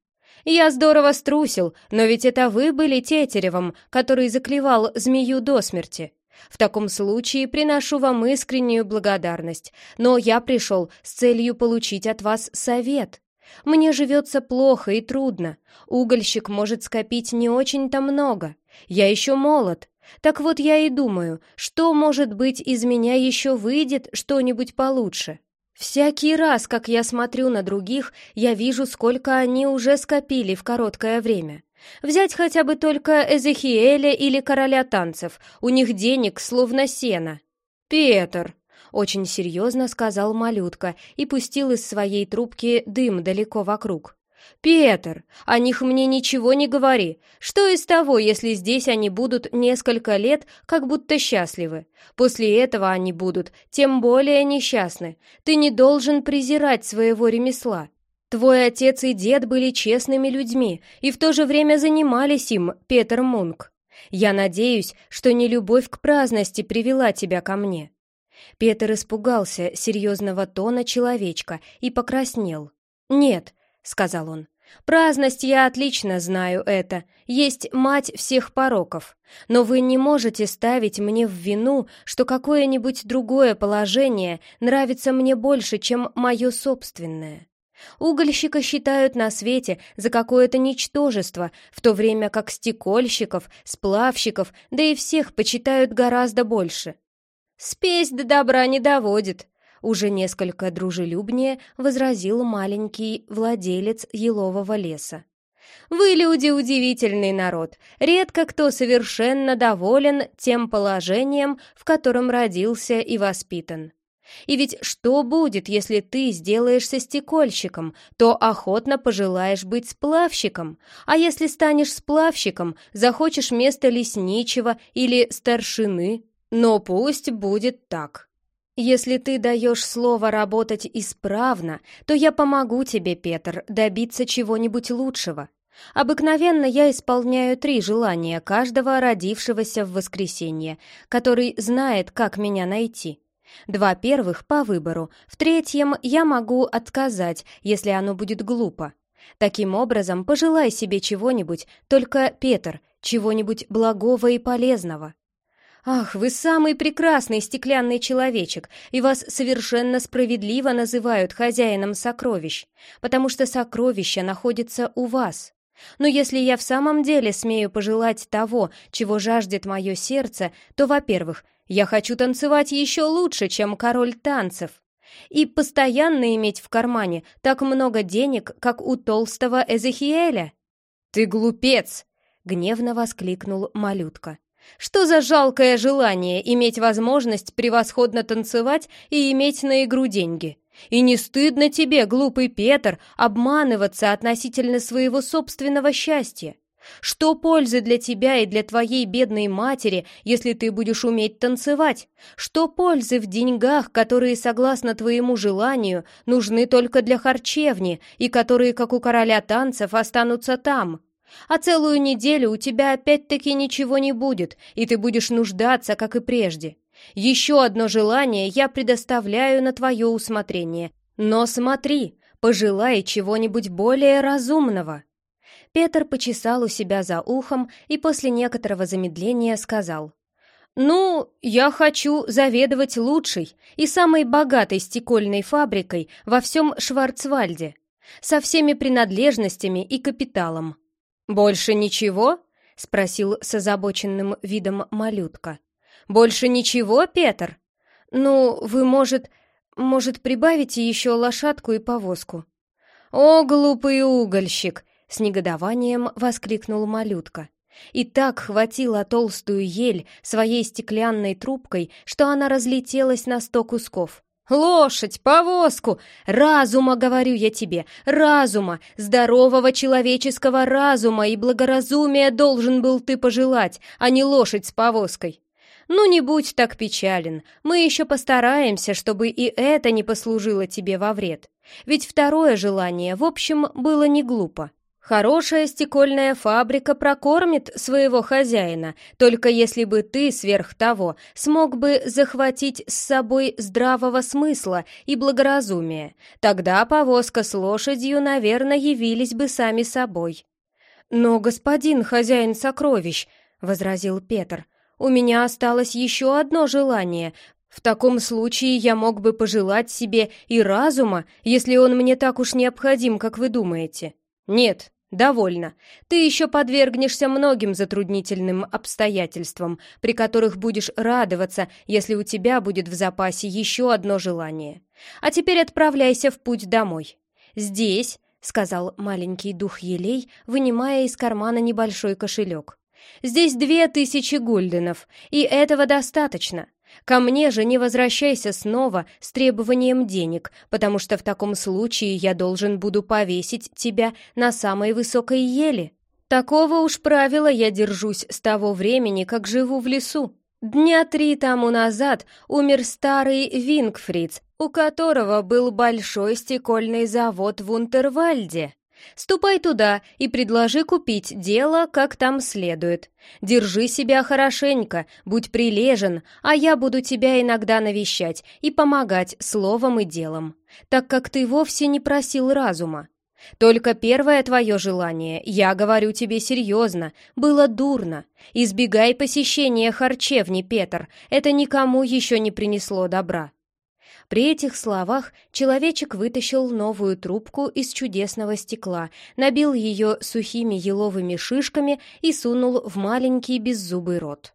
S1: «Я здорово струсил, но ведь это вы были Тетеревым, который заклевал змею до смерти. В таком случае приношу вам искреннюю благодарность, но я пришел с целью получить от вас совет. Мне живется плохо и трудно. Угольщик может скопить не очень-то много. Я еще молод. Так вот я и думаю, что, может быть, из меня еще выйдет что-нибудь получше. Всякий раз, как я смотрю на других, я вижу, сколько они уже скопили в короткое время. Взять хотя бы только Эзехиэля или короля танцев, у них денег словно сено. «Петр!» Очень серьезно сказал малютка и пустил из своей трубки дым далеко вокруг. «Петр, о них мне ничего не говори. Что из того, если здесь они будут несколько лет, как будто счастливы? После этого они будут тем более несчастны. Ты не должен презирать своего ремесла. Твой отец и дед были честными людьми и в то же время занимались им, Петр Мунк. Я надеюсь, что не любовь к праздности привела тебя ко мне. Петр испугался серьезного тона человечка и покраснел. «Нет», — сказал он, — «праздность я отлично знаю это, есть мать всех пороков, но вы не можете ставить мне в вину, что какое-нибудь другое положение нравится мне больше, чем мое собственное». Угольщика считают на свете за какое-то ничтожество, в то время как стекольщиков, сплавщиков, да и всех почитают гораздо больше. «Спесь до добра не доводит», — уже несколько дружелюбнее возразил маленький владелец елового леса. «Вы, люди, удивительный народ. Редко кто совершенно доволен тем положением, в котором родился и воспитан. И ведь что будет, если ты сделаешься стекольщиком, то охотно пожелаешь быть сплавщиком, а если станешь сплавщиком, захочешь место лесничего или старшины, но пусть будет так. Если ты даешь слово работать исправно, то я помогу тебе, Петр, добиться чего-нибудь лучшего. Обыкновенно я исполняю три желания каждого родившегося в воскресенье, который знает, как меня найти. Два первых по выбору, в третьем я могу отказать, если оно будет глупо. Таким образом, пожелай себе чего-нибудь, только, Петр, чего-нибудь благого и полезного. «Ах, вы самый прекрасный стеклянный человечек, и вас совершенно справедливо называют хозяином сокровищ, потому что сокровища находятся у вас. Но если я в самом деле смею пожелать того, чего жаждет мое сердце, то, во-первых, я хочу танцевать еще лучше, чем король танцев, и постоянно иметь в кармане так много денег, как у толстого Эзехиэля». «Ты глупец!» — гневно воскликнул малютка. Что за жалкое желание иметь возможность превосходно танцевать и иметь на игру деньги? И не стыдно тебе, глупый Петр, обманываться относительно своего собственного счастья? Что пользы для тебя и для твоей бедной матери, если ты будешь уметь танцевать? Что пользы в деньгах, которые, согласно твоему желанию, нужны только для харчевни и которые, как у короля танцев, останутся там? А целую неделю у тебя опять-таки ничего не будет, и ты будешь нуждаться, как и прежде. Еще одно желание я предоставляю на твое усмотрение. Но смотри, пожелай чего-нибудь более разумного». Петр почесал у себя за ухом и после некоторого замедления сказал. «Ну, я хочу заведовать лучшей и самой богатой стекольной фабрикой во всем Шварцвальде, со всеми принадлежностями и капиталом». «Больше ничего?» — спросил с озабоченным видом малютка. «Больше ничего, Петр? Ну, вы, может, может, прибавите еще лошадку и повозку?» «О, глупый угольщик!» — с негодованием воскликнул малютка. И так хватило толстую ель своей стеклянной трубкой, что она разлетелась на сто кусков. «Лошадь, повозку! Разума, говорю я тебе, разума, здорового человеческого разума и благоразумия должен был ты пожелать, а не лошадь с повозкой!» «Ну, не будь так печален, мы еще постараемся, чтобы и это не послужило тебе во вред. Ведь второе желание, в общем, было не глупо. Хорошая стекольная фабрика прокормит своего хозяина, только если бы ты, сверх того, смог бы захватить с собой здравого смысла и благоразумия. Тогда повозка с лошадью, наверное, явились бы сами собой. «Но, господин хозяин сокровищ», — возразил Петр, — «у меня осталось еще одно желание. В таком случае я мог бы пожелать себе и разума, если он мне так уж необходим, как вы думаете». «Нет, «Довольно. Ты еще подвергнешься многим затруднительным обстоятельствам, при которых будешь радоваться, если у тебя будет в запасе еще одно желание. А теперь отправляйся в путь домой. Здесь, — сказал маленький дух елей, вынимая из кармана небольшой кошелек. «Здесь две тысячи гульденов, и этого достаточно. Ко мне же не возвращайся снова с требованием денег, потому что в таком случае я должен буду повесить тебя на самой высокой еле. Такого уж правила я держусь с того времени, как живу в лесу. Дня три тому назад умер старый Вингфриц, у которого был большой стекольный завод в Унтервальде. Ступай туда и предложи купить дело, как там следует. Держи себя хорошенько, будь прилежен, а я буду тебя иногда навещать и помогать словом и делом, так как ты вовсе не просил разума. Только первое твое желание, я говорю тебе серьезно, было дурно. Избегай посещения харчевни, Петр, это никому еще не принесло добра. При этих словах человечек вытащил новую трубку из чудесного стекла, набил ее сухими еловыми шишками и сунул в маленький беззубый рот.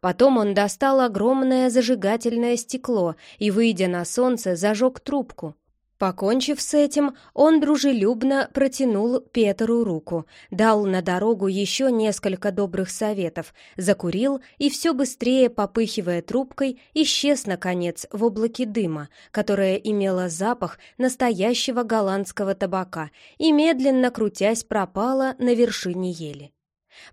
S1: Потом он достал огромное зажигательное стекло и, выйдя на солнце, зажег трубку. Покончив с этим, он дружелюбно протянул Петру руку, дал на дорогу еще несколько добрых советов, закурил и все быстрее, попыхивая трубкой, исчез, наконец, в облаке дыма, которое имело запах настоящего голландского табака и, медленно крутясь, пропало на вершине ели.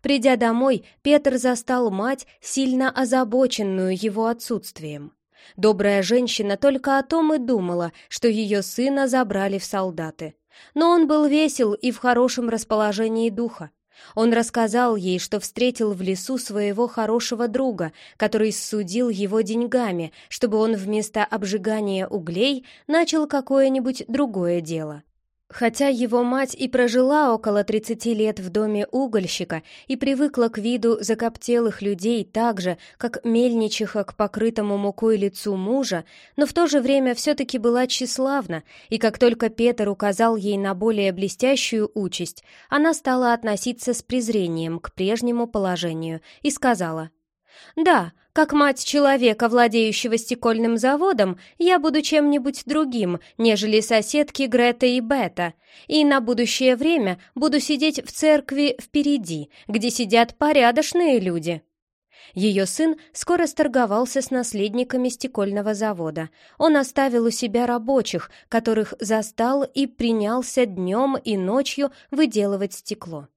S1: Придя домой, Петр застал мать, сильно озабоченную его отсутствием. Добрая женщина только о том и думала, что ее сына забрали в солдаты. Но он был весел и в хорошем расположении духа. Он рассказал ей, что встретил в лесу своего хорошего друга, который судил его деньгами, чтобы он вместо обжигания углей начал какое-нибудь другое дело. Хотя его мать и прожила около 30 лет в доме угольщика и привыкла к виду закоптелых людей так же, как мельничиха к покрытому мукой лицу мужа, но в то же время все-таки была тщеславна, и как только Петр указал ей на более блестящую участь, она стала относиться с презрением к прежнему положению и сказала — да, как мать человека, владеющего стекольным заводом, я буду чем-нибудь другим, нежели соседки Грета и Бета, и на будущее время буду сидеть в церкви впереди, где сидят порядочные люди». Ее сын скоро сторговался с наследниками стекольного завода. Он оставил у себя рабочих, которых застал и принялся днем и ночью выделывать стекло.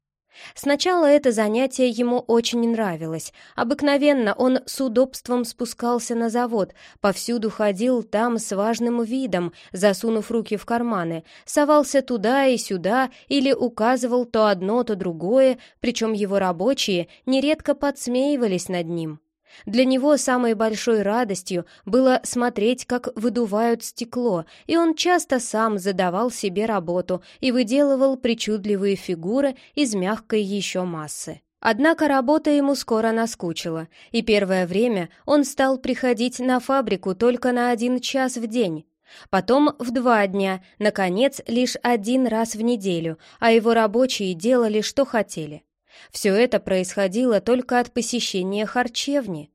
S1: Сначала это занятие ему очень нравилось. Обыкновенно он с удобством спускался на завод, повсюду ходил там с важным видом, засунув руки в карманы, совался туда и сюда или указывал то одно, то другое, причем его рабочие нередко подсмеивались над ним. Для него самой большой радостью было смотреть, как выдувают стекло, и он часто сам задавал себе работу и выделывал причудливые фигуры из мягкой еще массы. Однако работа ему скоро наскучила, и первое время он стал приходить на фабрику только на один час в день. Потом в два дня, наконец, лишь один раз в неделю, а его рабочие делали, что хотели. Все это происходило только от посещения харчевни.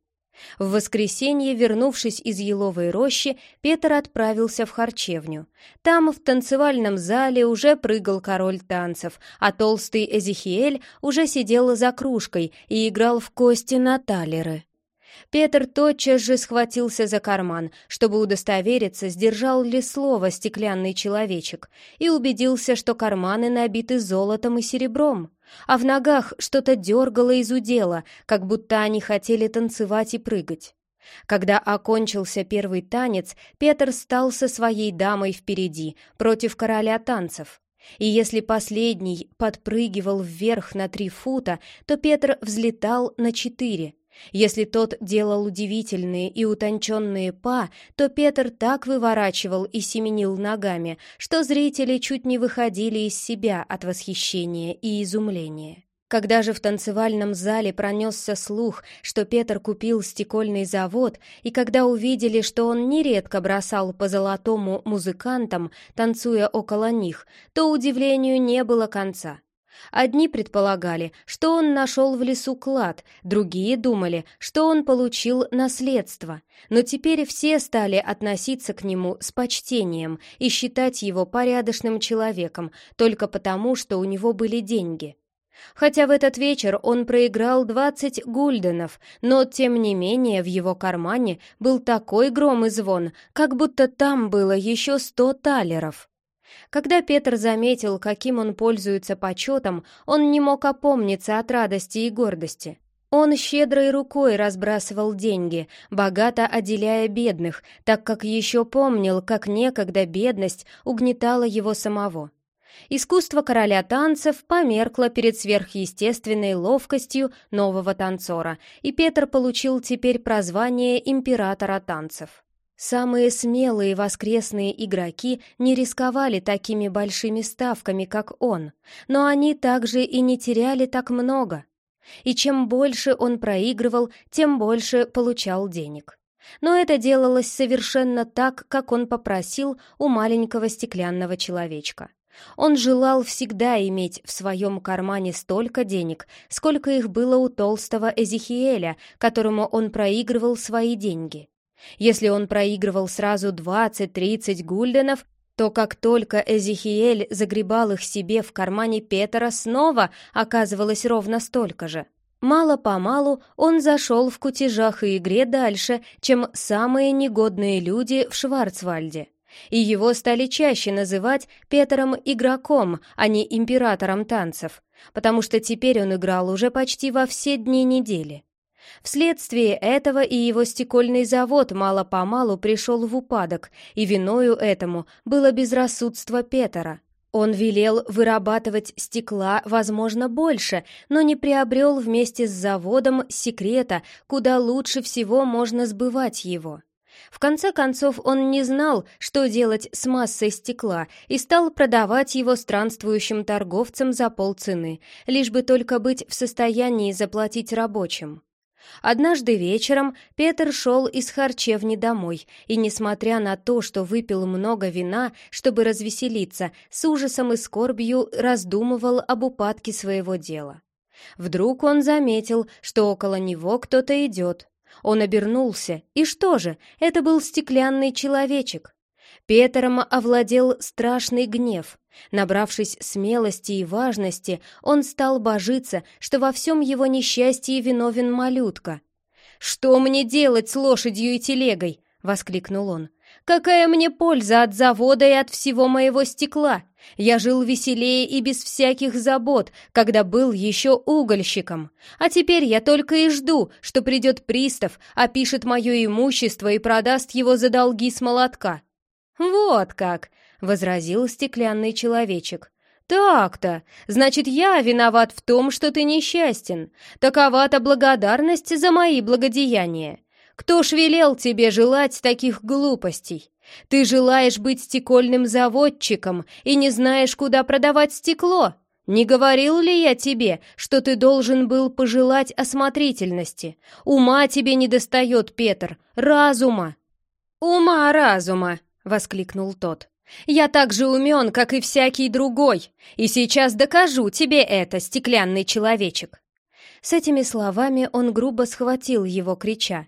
S1: В воскресенье, вернувшись из еловой рощи, Петр отправился в харчевню. Там, в танцевальном зале, уже прыгал король танцев, а толстый Эзихиэль уже сидел за кружкой и играл в кости на талеры. Петр тотчас же схватился за карман, чтобы удостовериться, сдержал ли слово стеклянный человечек, и убедился, что карманы набиты золотом и серебром, а в ногах что-то дергало и зудело, как будто они хотели танцевать и прыгать. Когда окончился первый танец, Петр стал со своей дамой впереди, против короля танцев. И если последний подпрыгивал вверх на три фута, то Петр взлетал на четыре, если тот делал удивительные и утонченные па, то Петр так выворачивал и семенил ногами, что зрители чуть не выходили из себя от восхищения и изумления. Когда же в танцевальном зале пронесся слух, что Петр купил стекольный завод, и когда увидели, что он нередко бросал по золотому музыкантам, танцуя около них, то удивлению не было конца. Одни предполагали, что он нашел в лесу клад, другие думали, что он получил наследство, но теперь все стали относиться к нему с почтением и считать его порядочным человеком только потому, что у него были деньги. Хотя в этот вечер он проиграл 20 гульденов, но тем не менее в его кармане был такой гром и звон, как будто там было еще сто талеров. Когда Петр заметил, каким он пользуется почетом, он не мог опомниться от радости и гордости. Он щедрой рукой разбрасывал деньги, богато отделяя бедных, так как еще помнил, как некогда бедность угнетала его самого. Искусство короля танцев померкло перед сверхъестественной ловкостью нового танцора, и Петр получил теперь прозвание императора танцев. Самые смелые воскресные игроки не рисковали такими большими ставками, как он, но они также и не теряли так много. И чем больше он проигрывал, тем больше получал денег. Но это делалось совершенно так, как он попросил у маленького стеклянного человечка. Он желал всегда иметь в своем кармане столько денег, сколько их было у толстого Эзихиэля, которому он проигрывал свои деньги. Если он проигрывал сразу 20-30 гульденов, то как только Эзихиэль загребал их себе в кармане Петера, снова оказывалось ровно столько же. Мало-помалу он зашел в кутежах и игре дальше, чем самые негодные люди в Шварцвальде. И его стали чаще называть Петером игроком, а не императором танцев, потому что теперь он играл уже почти во все дни недели. Вследствие этого и его стекольный завод мало-помалу пришел в упадок, и виною этому было безрассудство Петера. Он велел вырабатывать стекла, возможно, больше, но не приобрел вместе с заводом секрета, куда лучше всего можно сбывать его. В конце концов, он не знал, что делать с массой стекла, и стал продавать его странствующим торговцам за полцены, лишь бы только быть в состоянии заплатить рабочим. Однажды вечером Петр шел из харчевни домой, и, несмотря на то, что выпил много вина, чтобы развеселиться, с ужасом и скорбью раздумывал об упадке своего дела. Вдруг он заметил, что около него кто-то идет. Он обернулся, и что же, это был стеклянный человечек. Петером овладел страшный гнев. Набравшись смелости и важности, он стал божиться, что во всем его несчастье виновен малютка. «Что мне делать с лошадью и телегой?» — воскликнул он. Какая мне польза от завода и от всего моего стекла? Я жил веселее и без всяких забот, когда был еще угольщиком. А теперь я только и жду, что придет пристав, опишет мое имущество и продаст его за долги с молотка». «Вот как!» — возразил стеклянный человечек. «Так-то! Значит, я виноват в том, что ты несчастен. Такова-то благодарность за мои благодеяния. Кто ж велел тебе желать таких глупостей? Ты желаешь быть стекольным заводчиком и не знаешь, куда продавать стекло. Не говорил ли я тебе, что ты должен был пожелать осмотрительности? Ума тебе не достает, Петр, разума!» «Ума разума!» — воскликнул тот. «Я так же умен, как и всякий другой, и сейчас докажу тебе это, стеклянный человечек!» С этими словами он грубо схватил его, крича.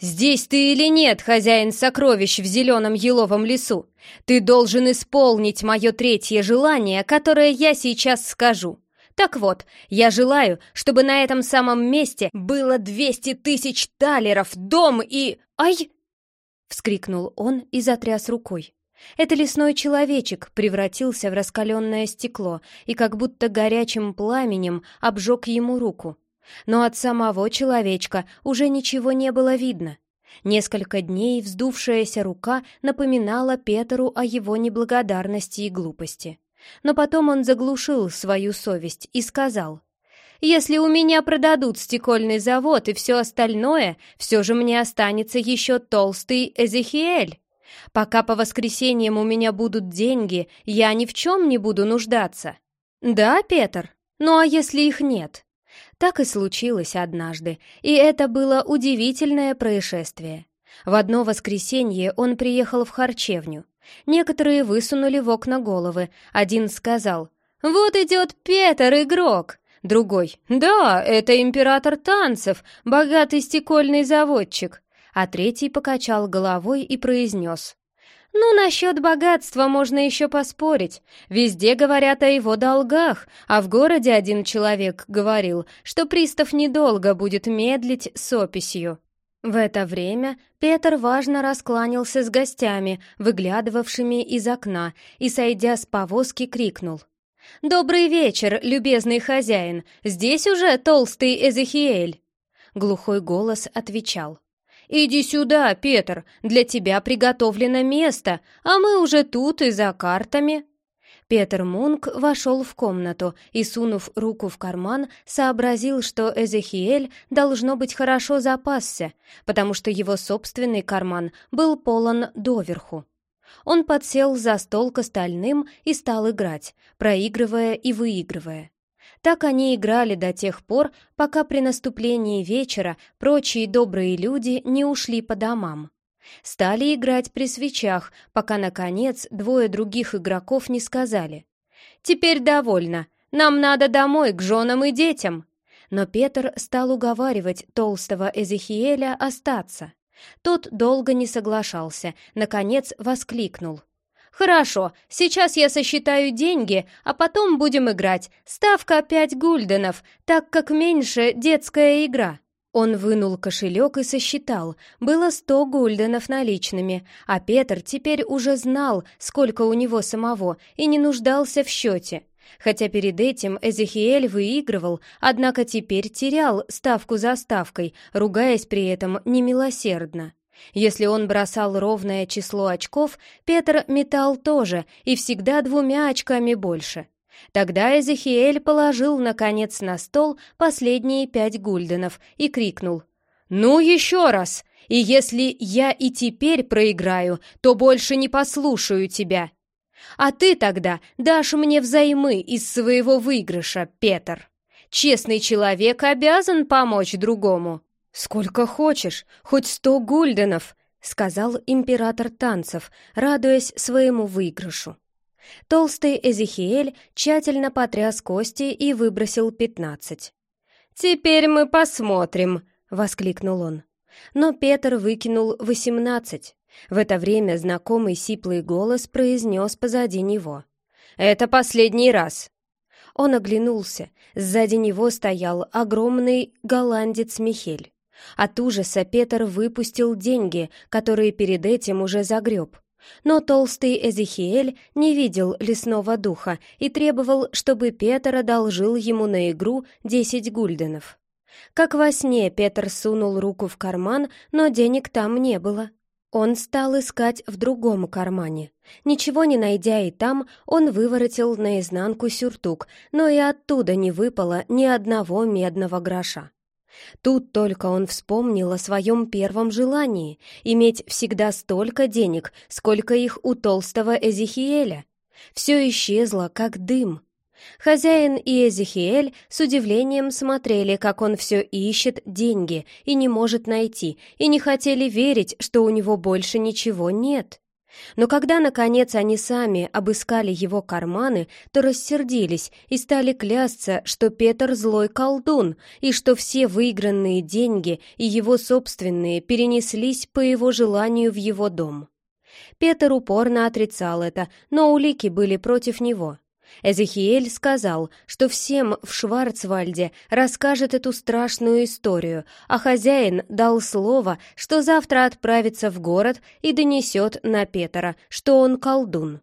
S1: «Здесь ты или нет, хозяин сокровищ в зеленом еловом лесу? Ты должен исполнить мое третье желание, которое я сейчас скажу. Так вот, я желаю, чтобы на этом самом месте было двести тысяч талеров, дом и... Ай!» Вскрикнул он и затряс рукой. Это лесной человечек превратился в раскаленное стекло и как будто горячим пламенем обжег ему руку. Но от самого человечка уже ничего не было видно. Несколько дней вздувшаяся рука напоминала Петеру о его неблагодарности и глупости. Но потом он заглушил свою совесть и сказал, «Если у меня продадут стекольный завод и все остальное, все же мне останется еще толстый Эзехиэль. Пока по воскресеньям у меня будут деньги, я ни в чем не буду нуждаться». «Да, Петр? Ну а если их нет?» Так и случилось однажды, и это было удивительное происшествие. В одно воскресенье он приехал в харчевню. Некоторые высунули в окна головы. Один сказал «Вот идет Петр, игрок!» Другой «Да, это император танцев, богатый стекольный заводчик!» А третий покачал головой и произнес «Ну, насчет богатства можно еще поспорить. Везде говорят о его долгах, а в городе один человек говорил, что пристав недолго будет медлить с описью». В это время Петр важно раскланялся с гостями, выглядывавшими из окна, и, сойдя с повозки, крикнул. «Добрый вечер, любезный хозяин! Здесь уже толстый Эзехиэль!» Глухой голос отвечал. «Иди сюда, Петр, для тебя приготовлено место, а мы уже тут и за картами». Петр Мунк вошел в комнату и, сунув руку в карман, сообразил, что Эзехиэль должно быть хорошо запасся, потому что его собственный карман был полон доверху. Он подсел за стол к остальным и стал играть, проигрывая и выигрывая. Так они играли до тех пор, пока при наступлении вечера прочие добрые люди не ушли по домам. Стали играть при свечах, пока, наконец, двое других игроков не сказали. «Теперь довольно. Нам надо домой, к женам и детям». Но Петр стал уговаривать толстого Эзехиэля остаться. Тот долго не соглашался, наконец воскликнул. «Хорошо, сейчас я сосчитаю деньги, а потом будем играть. Ставка пять гульденов, так как меньше детская игра». Он вынул кошелек и сосчитал. Было сто гульденов наличными, а Петр теперь уже знал, сколько у него самого, и не нуждался в счете. Хотя перед этим Эзехиэль выигрывал, однако теперь терял ставку за ставкой, ругаясь при этом немилосердно. Если он бросал ровное число очков, Петр метал тоже и всегда двумя очками больше. Тогда Эзехиэль положил, наконец, на стол последние пять гульденов и крикнул «Ну, еще раз! И если я и теперь проиграю, то больше не послушаю тебя!» «А ты тогда дашь мне взаймы из своего выигрыша, Петр!» Честный человек обязан помочь другому. «Сколько хочешь, хоть сто гульденов», — сказал император танцев, радуясь своему выигрышу. Толстый Эзехиэль тщательно потряс кости и выбросил пятнадцать. «Теперь мы посмотрим», — воскликнул он. Но Петр выкинул восемнадцать. В это время знакомый сиплый голос произнес позади него. «Это последний раз!» Он оглянулся. Сзади него стоял огромный голландец Михель. От ужаса Петр выпустил деньги, которые перед этим уже загреб. Но толстый Эзехиэль не видел лесного духа и требовал, чтобы Петр одолжил ему на игру десять гульденов. Как во сне Петр сунул руку в карман, но денег там не было. Он стал искать в другом кармане. Ничего не найдя и там, он выворотил наизнанку сюртук, но и оттуда не выпало ни одного медного гроша. Тут только он вспомнил о своем первом желании — иметь всегда столько денег, сколько их у толстого Эзехиэля. Все исчезло, как дым. Хозяин и Эзехиэль с удивлением смотрели, как он все ищет деньги и не может найти, и не хотели верить, что у него больше ничего нет. Но когда, наконец, они сами обыскали его карманы, то рассердились и стали клясться, что Петр злой колдун, и что все выигранные деньги и его собственные перенеслись по его желанию в его дом. Петр упорно отрицал это, но улики были против него. Эзехиэль сказал, что всем в Шварцвальде расскажет эту страшную историю, а хозяин дал слово, что завтра отправится в город и донесет на Петера, что он колдун.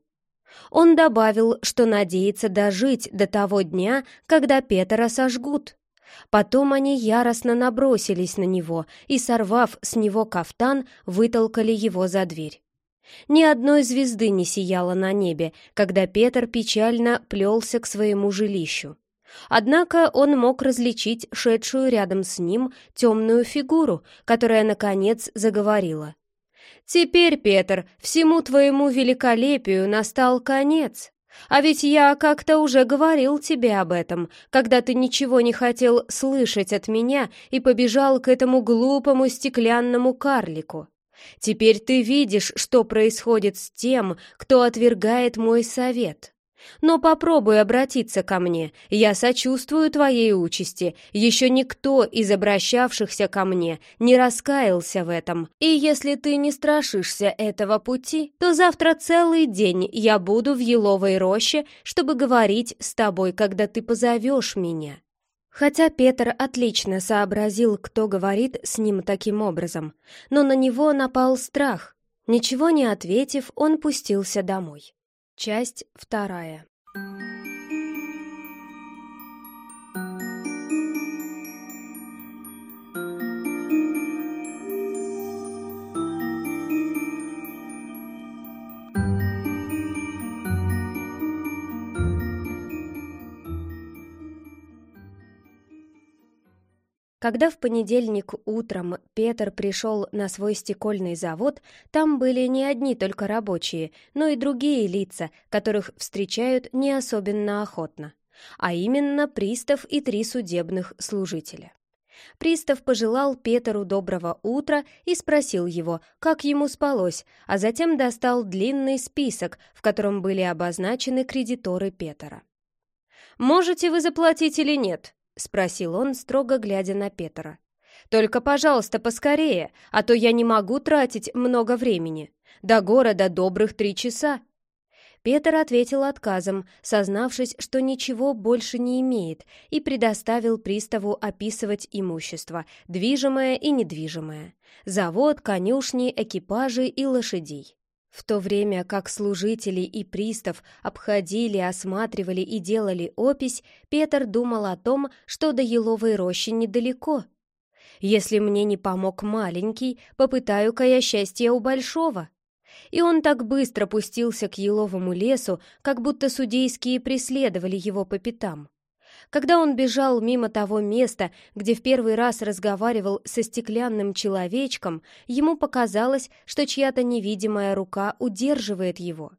S1: Он добавил, что надеется дожить до того дня, когда Петера сожгут. Потом они яростно набросились на него и, сорвав с него кафтан, вытолкали его за дверь. Ни одной звезды не сияло на небе, когда Петр печально плелся к своему жилищу. Однако он мог различить шедшую рядом с ним темную фигуру, которая, наконец, заговорила. «Теперь, Петр, всему твоему великолепию настал конец. А ведь я как-то уже говорил тебе об этом, когда ты ничего не хотел слышать от меня и побежал к этому глупому стеклянному карлику. Теперь ты видишь, что происходит с тем, кто отвергает мой совет. Но попробуй обратиться ко мне, я сочувствую твоей участи, еще никто из обращавшихся ко мне не раскаялся в этом, и если ты не страшишься этого пути, то завтра целый день я буду в еловой роще, чтобы говорить с тобой, когда ты позовешь меня». Хотя Петр отлично сообразил, кто говорит с ним таким образом, но на него напал страх. Ничего не ответив, он пустился домой. Часть вторая. Когда в понедельник утром Петр пришел на свой стекольный завод, там были не одни только рабочие, но и другие лица, которых встречают не особенно охотно, а именно пристав и три судебных служителя. Пристав пожелал Петру доброго утра и спросил его, как ему спалось, а затем достал длинный список, в котором были обозначены кредиторы Петра. «Можете вы заплатить или нет?» — спросил он, строго глядя на Петра. «Только, пожалуйста, поскорее, а то я не могу тратить много времени. До города добрых три часа». Петр ответил отказом, сознавшись, что ничего больше не имеет, и предоставил приставу описывать имущество, движимое и недвижимое, завод, конюшни, экипажи и лошадей. В то время как служители и пристав обходили, осматривали и делали опись, Петр думал о том, что до еловой рощи недалеко. «Если мне не помог маленький, попытаю-ка я счастье у большого». И он так быстро пустился к еловому лесу, как будто судейские преследовали его по пятам. Когда он бежал мимо того места, где в первый раз разговаривал со стеклянным человечком, ему показалось, что чья-то невидимая рука удерживает его.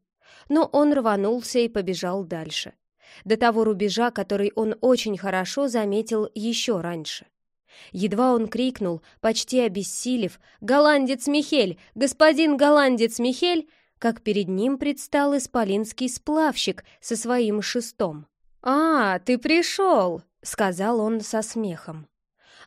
S1: Но он рванулся и побежал дальше. До того рубежа, который он очень хорошо заметил еще раньше. Едва он крикнул, почти обессилев, «Голландец Михель! Господин голландец Михель!» как перед ним предстал исполинский сплавщик со своим шестом. «А, ты пришел!» — сказал он со смехом.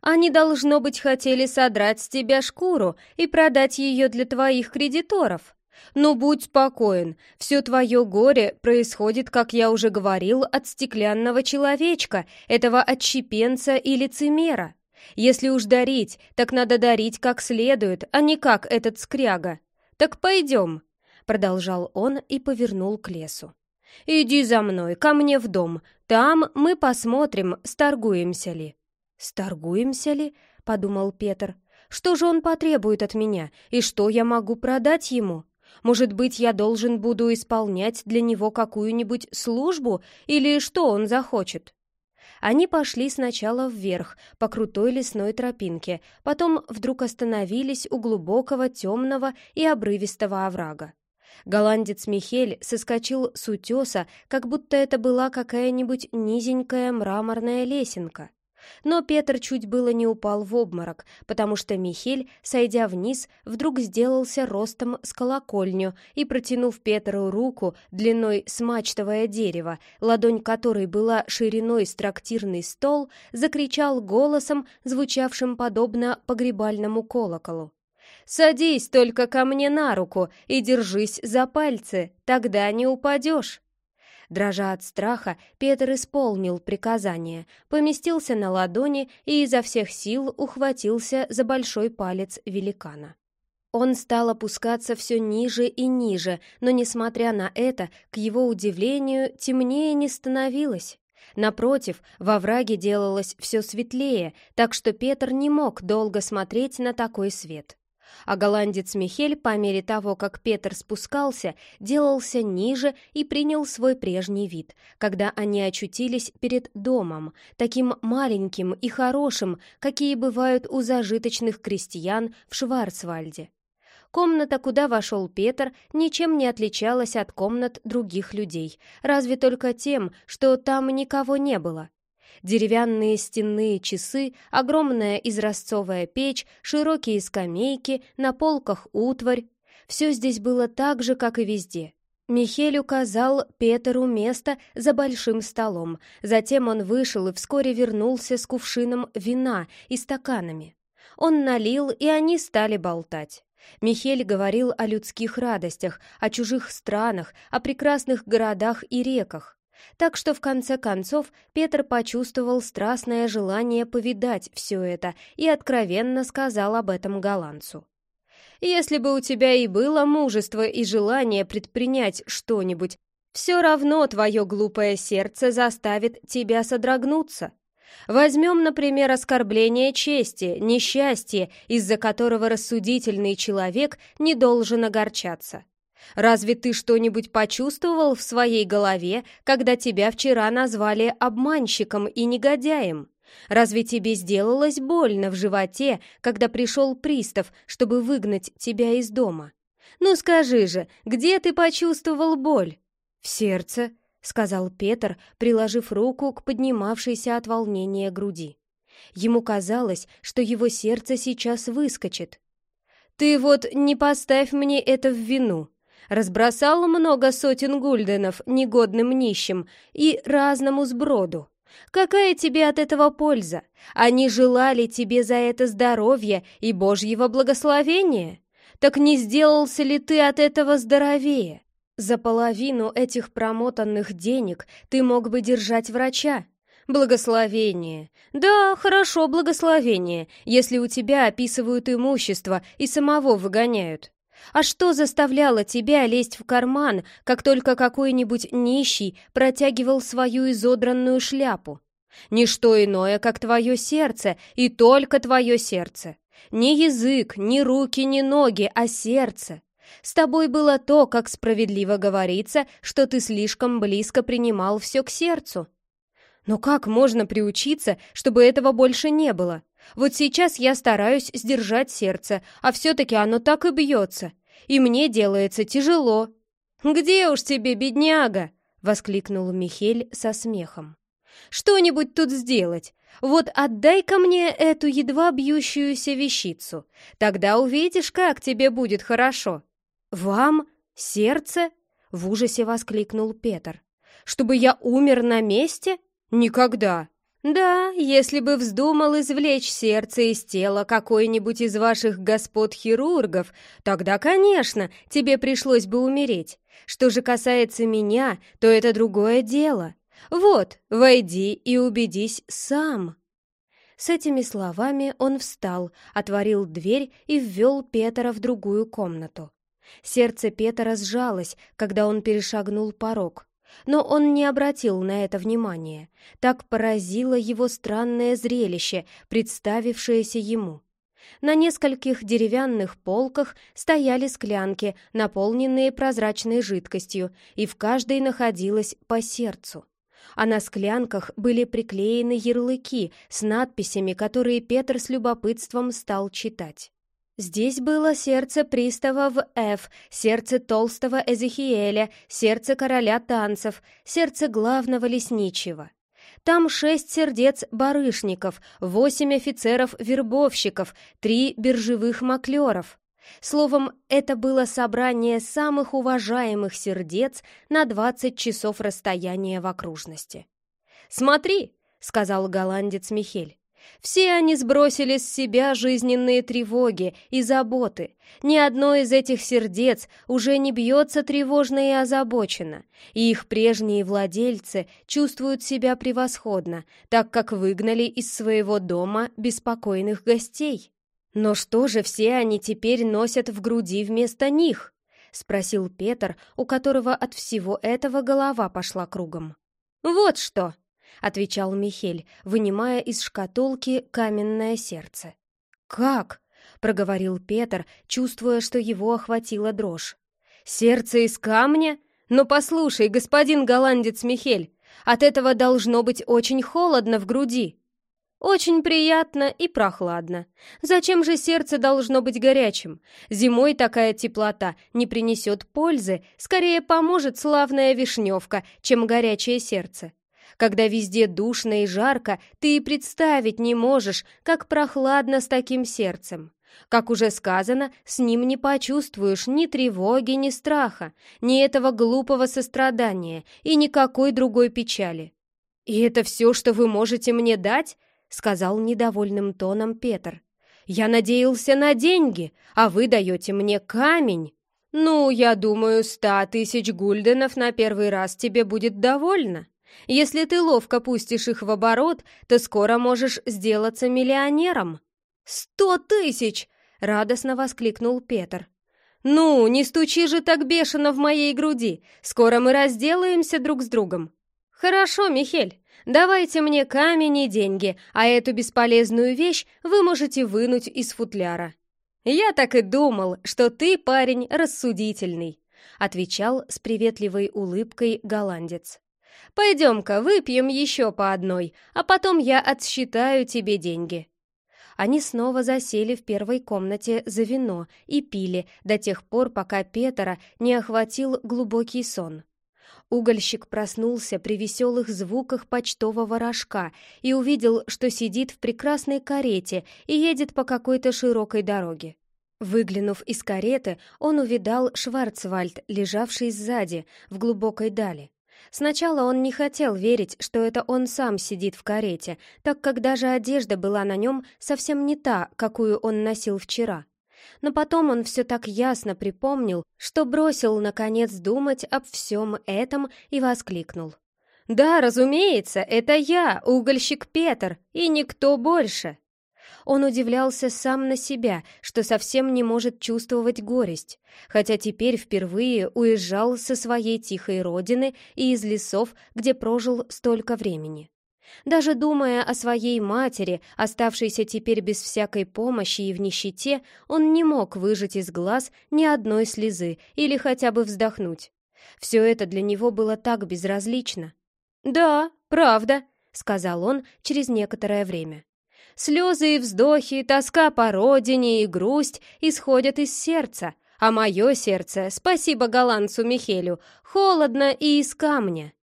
S1: «Они, должно быть, хотели содрать с тебя шкуру и продать ее для твоих кредиторов. Но будь спокоен, все твое горе происходит, как я уже говорил, от стеклянного человечка, этого отщепенца и лицемера. Если уж дарить, так надо дарить как следует, а не как этот скряга. Так пойдем, продолжал он и повернул к лесу. «Иди за мной, ко мне в дом. Там мы посмотрим, сторгуемся ли». «Сторгуемся ли?» — подумал Петр. «Что же он потребует от меня, и что я могу продать ему? Может быть, я должен буду исполнять для него какую-нибудь службу, или что он захочет?» Они пошли сначала вверх, по крутой лесной тропинке, потом вдруг остановились у глубокого, темного и обрывистого оврага. Голландец Михель соскочил с утеса, как будто это была какая-нибудь низенькая мраморная лесенка. Но Петр чуть было не упал в обморок, потому что Михель, сойдя вниз, вдруг сделался ростом с колокольню и, протянув Петру руку длиной с мачтовое дерево, ладонь которой была шириной с трактирный стол, закричал голосом, звучавшим подобно погребальному колоколу. Садись только ко мне на руку и держись за пальцы, тогда не упадешь». Дрожа от страха, Петр исполнил приказание, поместился на ладони и изо всех сил ухватился за большой палец великана. Он стал опускаться все ниже и ниже, но, несмотря на это, к его удивлению, темнее не становилось. Напротив, во враге делалось все светлее, так что Петр не мог долго смотреть на такой свет а голландец Михель, по мере того, как Петр спускался, делался ниже и принял свой прежний вид, когда они очутились перед домом, таким маленьким и хорошим, какие бывают у зажиточных крестьян в Шварцвальде. Комната, куда вошел Петр, ничем не отличалась от комнат других людей, разве только тем, что там никого не было деревянные стенные часы, огромная изразцовая печь, широкие скамейки, на полках утварь. Все здесь было так же, как и везде. Михель указал Петеру место за большим столом. Затем он вышел и вскоре вернулся с кувшином вина и стаканами. Он налил, и они стали болтать. Михель говорил о людских радостях, о чужих странах, о прекрасных городах и реках. Так что в конце концов Петр почувствовал страстное желание повидать все это и откровенно сказал об этом голландцу. «Если бы у тебя и было мужество и желание предпринять что-нибудь, все равно твое глупое сердце заставит тебя содрогнуться. Возьмем, например, оскорбление чести, несчастье, из-за которого рассудительный человек не должен огорчаться. Разве ты что-нибудь почувствовал в своей голове, когда тебя вчера назвали обманщиком и негодяем? Разве тебе сделалось больно в животе, когда пришел пристав, чтобы выгнать тебя из дома? Ну скажи же, где ты почувствовал боль? В сердце, сказал Петр, приложив руку к поднимавшейся от волнения груди. Ему казалось, что его сердце сейчас выскочит. «Ты вот не поставь мне это в вину», разбросал много сотен гульденов негодным нищим и разному сброду. Какая тебе от этого польза? Они желали тебе за это здоровья и Божьего благословения? Так не сделался ли ты от этого здоровее? За половину этих промотанных денег ты мог бы держать врача. Благословение. Да, хорошо, благословение, если у тебя описывают имущество и самого выгоняют. А что заставляло тебя лезть в карман, как только какой-нибудь нищий протягивал свою изодранную шляпу? Ничто иное, как твое сердце, и только твое сердце. Не язык, не руки, не ноги, а сердце. С тобой было то, как справедливо говорится, что ты слишком близко принимал все к сердцу. Но как можно приучиться, чтобы этого больше не было? Вот сейчас я стараюсь сдержать сердце, а все-таки оно так и бьется. И мне делается тяжело. «Где уж тебе, бедняга?» — воскликнул Михель со смехом. «Что-нибудь тут сделать? Вот отдай-ка мне эту едва бьющуюся вещицу. Тогда увидишь, как тебе будет хорошо». «Вам? Сердце?» — в ужасе воскликнул Петр. «Чтобы я умер на месте? Никогда!» «Да, если бы вздумал извлечь сердце из тела какой-нибудь из ваших господ-хирургов, тогда, конечно, тебе пришлось бы умереть. Что же касается меня, то это другое дело. Вот, войди и убедись сам». С этими словами он встал, отворил дверь и ввел Петра в другую комнату. Сердце Петра сжалось, когда он перешагнул порог. Но он не обратил на это внимания. Так поразило его странное зрелище, представившееся ему. На нескольких деревянных полках стояли склянки, наполненные прозрачной жидкостью, и в каждой находилось по сердцу. А на склянках были приклеены ярлыки с надписями, которые Петр с любопытством стал читать. Здесь было сердце пристава в Ф, сердце толстого Эзехиэля, сердце короля танцев, сердце главного лесничего. Там шесть сердец барышников, восемь офицеров-вербовщиков, три биржевых маклеров. Словом, это было собрание самых уважаемых сердец на двадцать часов расстояния в окружности. «Смотри!» — сказал голландец Михель. Все они сбросили с себя жизненные тревоги и заботы. Ни одно из этих сердец уже не бьется тревожно и озабоченно, и их прежние владельцы чувствуют себя превосходно, так как выгнали из своего дома беспокойных гостей. «Но что же все они теперь носят в груди вместо них?» — спросил Петр, у которого от всего этого голова пошла кругом. «Вот что!» — отвечал Михель, вынимая из шкатулки каменное сердце. «Как?» — проговорил Петр, чувствуя, что его охватила дрожь. «Сердце из камня? Но послушай, господин голландец Михель, от этого должно быть очень холодно в груди». «Очень приятно и прохладно. Зачем же сердце должно быть горячим? Зимой такая теплота не принесет пользы, скорее поможет славная вишневка, чем горячее сердце. Когда везде душно и жарко, ты и представить не можешь, как прохладно с таким сердцем. Как уже сказано, с ним не почувствуешь ни тревоги, ни страха, ни этого глупого сострадания и никакой другой печали. «И это все, что вы можете мне дать?» — сказал недовольным тоном Петр. «Я надеялся на деньги, а вы даете мне камень». «Ну, я думаю, ста тысяч гульденов на первый раз тебе будет довольно», если ты ловко пустишь их в оборот, то скоро можешь сделаться миллионером». «Сто тысяч!» — радостно воскликнул Петр. «Ну, не стучи же так бешено в моей груди. Скоро мы разделаемся друг с другом». «Хорошо, Михель, давайте мне камень и деньги, а эту бесполезную вещь вы можете вынуть из футляра». «Я так и думал, что ты парень рассудительный», — отвечал с приветливой улыбкой голландец. Пойдем-ка, выпьем еще по одной, а потом я отсчитаю тебе деньги». Они снова засели в первой комнате за вино и пили до тех пор, пока Петра не охватил глубокий сон. Угольщик проснулся при веселых звуках почтового рожка и увидел, что сидит в прекрасной карете и едет по какой-то широкой дороге. Выглянув из кареты, он увидал Шварцвальд, лежавший сзади, в глубокой дали. Сначала он не хотел верить, что это он сам сидит в карете, так как даже одежда была на нем совсем не та, какую он носил вчера. Но потом он все так ясно припомнил, что бросил, наконец, думать об всем этом и воскликнул. «Да, разумеется, это я, угольщик Петр, и никто больше!» Он удивлялся сам на себя, что совсем не может чувствовать горесть, хотя теперь впервые уезжал со своей тихой родины и из лесов, где прожил столько времени. Даже думая о своей матери, оставшейся теперь без всякой помощи и в нищете, он не мог выжать из глаз ни одной слезы или хотя бы вздохнуть. Все это для него было так безразлично. «Да, правда», — сказал он через некоторое время. Слезы и вздохи, тоска по родине и грусть исходят из сердца, а мое сердце, спасибо голландцу Михелю, холодно и из камня.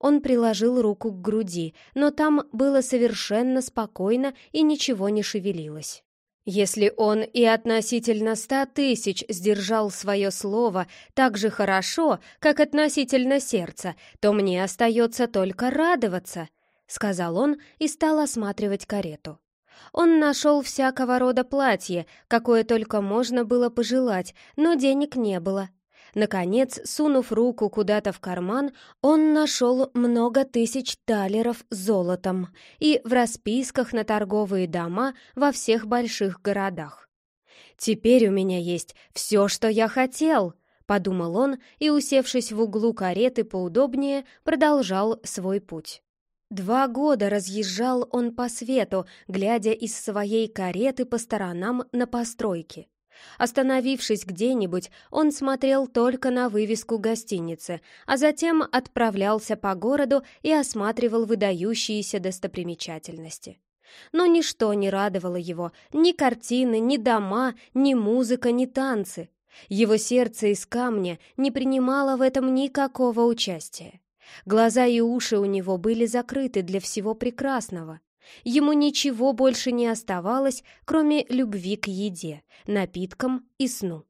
S1: Он приложил руку к груди, но там было совершенно спокойно и ничего не шевелилось. Если он и относительно ста тысяч сдержал свое слово так же хорошо, как относительно сердца, то мне остается только радоваться, — сказал он и стал осматривать карету. Он нашел всякого рода платье, какое только можно было пожелать, но денег не было. Наконец, сунув руку куда-то в карман, он нашел много тысяч талеров золотом и в расписках на торговые дома во всех больших городах. «Теперь у меня есть все, что я хотел», — подумал он и, усевшись в углу кареты поудобнее, продолжал свой путь. Два года разъезжал он по свету, глядя из своей кареты по сторонам на постройки. Остановившись где-нибудь, он смотрел только на вывеску гостиницы, а затем отправлялся по городу и осматривал выдающиеся достопримечательности. Но ничто не радовало его, ни картины, ни дома, ни музыка, ни танцы. Его сердце из камня не принимало в этом никакого участия. Глаза и уши у него были закрыты для всего прекрасного. Ему ничего больше не оставалось, кроме любви к еде, напиткам и сну.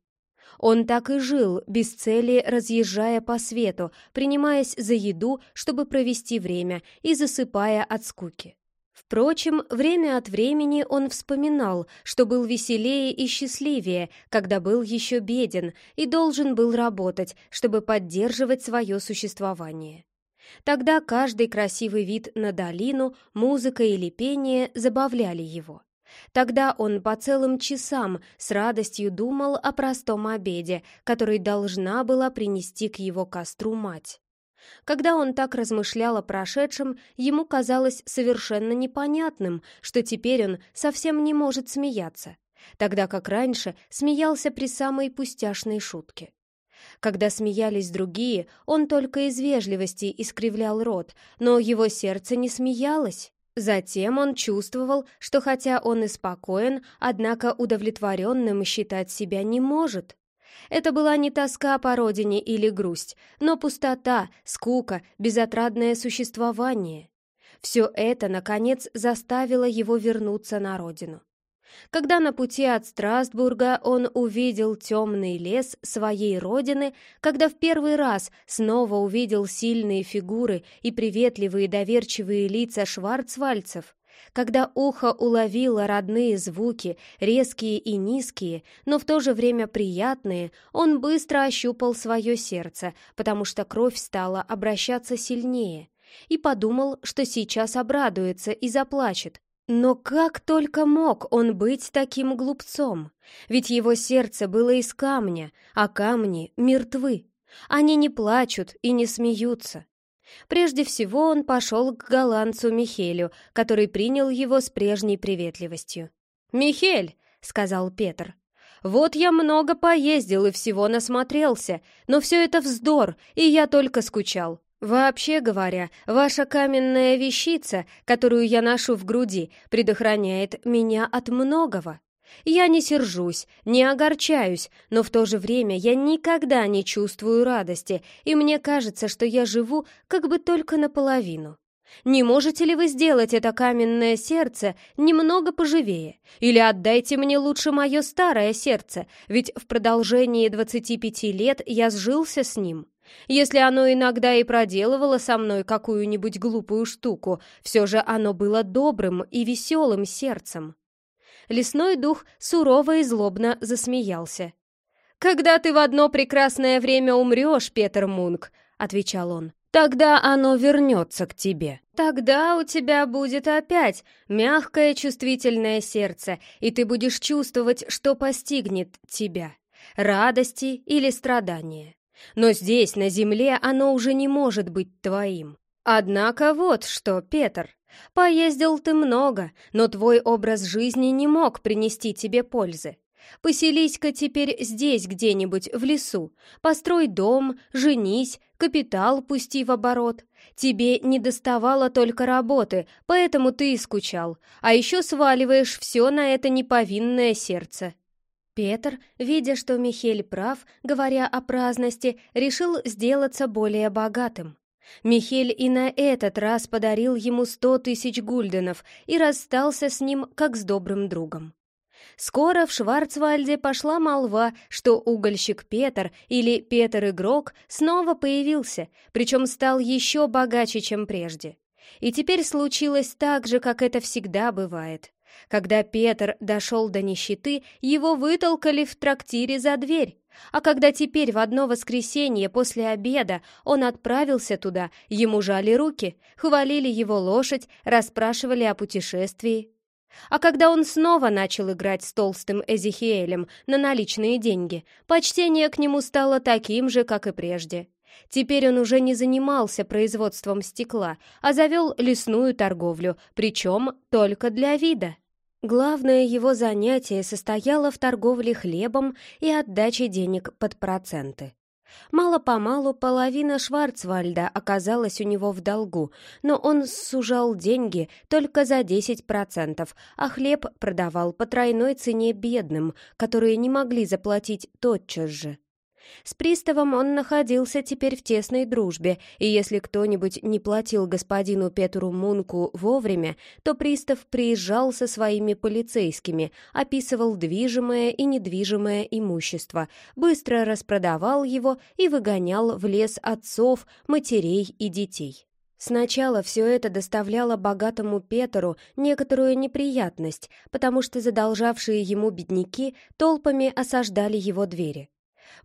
S1: Он так и жил, без цели разъезжая по свету, принимаясь за еду, чтобы провести время, и засыпая от скуки. Впрочем, время от времени он вспоминал, что был веселее и счастливее, когда был еще беден и должен был работать, чтобы поддерживать свое существование. Тогда каждый красивый вид на долину, музыка или пение забавляли его. Тогда он по целым часам с радостью думал о простом обеде, который должна была принести к его костру мать. Когда он так размышлял о прошедшем, ему казалось совершенно непонятным, что теперь он совсем не может смеяться, тогда как раньше смеялся при самой пустяшной шутке. Когда смеялись другие, он только из вежливости искривлял рот, но его сердце не смеялось. Затем он чувствовал, что хотя он и спокоен, однако удовлетворенным считать себя не может. Это была не тоска по родине или грусть, но пустота, скука, безотрадное существование. Все это, наконец, заставило его вернуться на родину. Когда на пути от Страсбурга он увидел темный лес своей родины, когда в первый раз снова увидел сильные фигуры и приветливые доверчивые лица шварцвальцев, когда ухо уловило родные звуки, резкие и низкие, но в то же время приятные, он быстро ощупал свое сердце, потому что кровь стала обращаться сильнее, и подумал, что сейчас обрадуется и заплачет, но как только мог он быть таким глупцом? Ведь его сердце было из камня, а камни мертвы. Они не плачут и не смеются. Прежде всего он пошел к голландцу Михелю, который принял его с прежней приветливостью. «Михель!» — сказал Петр. «Вот я много поездил и всего насмотрелся, но все это вздор, и я только скучал. Вообще говоря, ваша каменная вещица, которую я ношу в груди, предохраняет меня от многого. Я не сержусь, не огорчаюсь, но в то же время я никогда не чувствую радости, и мне кажется, что я живу как бы только наполовину. Не можете ли вы сделать это каменное сердце немного поживее? Или отдайте мне лучше мое старое сердце, ведь в продолжении 25 лет я сжился с ним. Если оно иногда и проделывало со мной какую-нибудь глупую штуку, все же оно было добрым и веселым сердцем. Лесной дух сурово и злобно засмеялся. «Когда ты в одно прекрасное время умрешь, Петер Мунк», — отвечал он, — «тогда оно вернется к тебе. Тогда у тебя будет опять мягкое чувствительное сердце, и ты будешь чувствовать, что постигнет тебя, радости или страдания. Но здесь, на земле, оно уже не может быть твоим. Однако вот что, Петр, поездил ты много, но твой образ жизни не мог принести тебе пользы. Поселись-ка теперь здесь где-нибудь в лесу, построй дом, женись, капитал пусти в оборот. Тебе не доставало только работы, поэтому ты и скучал, а еще сваливаешь все на это неповинное сердце. Петр, видя, что Михель прав, говоря о праздности, решил сделаться более богатым. Михель и на этот раз подарил ему сто тысяч гульденов и расстался с ним как с добрым другом. Скоро в Шварцвальде пошла молва, что угольщик Петр или Петр-игрок снова появился, причем стал еще богаче, чем прежде. И теперь случилось так же, как это всегда бывает. Когда Петр дошел до нищеты, его вытолкали в трактире за дверь. А когда теперь в одно воскресенье после обеда он отправился туда, ему жали руки, хвалили его лошадь, расспрашивали о путешествии. А когда он снова начал играть с толстым Эзихиэлем на наличные деньги, почтение к нему стало таким же, как и прежде. Теперь он уже не занимался производством стекла, а завел лесную торговлю, причем только для вида. Главное его занятие состояло в торговле хлебом и отдаче денег под проценты. Мало-помалу половина Шварцвальда оказалась у него в долгу, но он сужал деньги только за 10%, а хлеб продавал по тройной цене бедным, которые не могли заплатить тотчас же. С приставом он находился теперь в тесной дружбе, и если кто-нибудь не платил господину Петру Мунку вовремя, то пристав приезжал со своими полицейскими, описывал движимое и недвижимое имущество, быстро распродавал его и выгонял в лес отцов, матерей и детей. Сначала все это доставляло богатому Петру некоторую неприятность, потому что задолжавшие ему бедняки толпами осаждали его двери.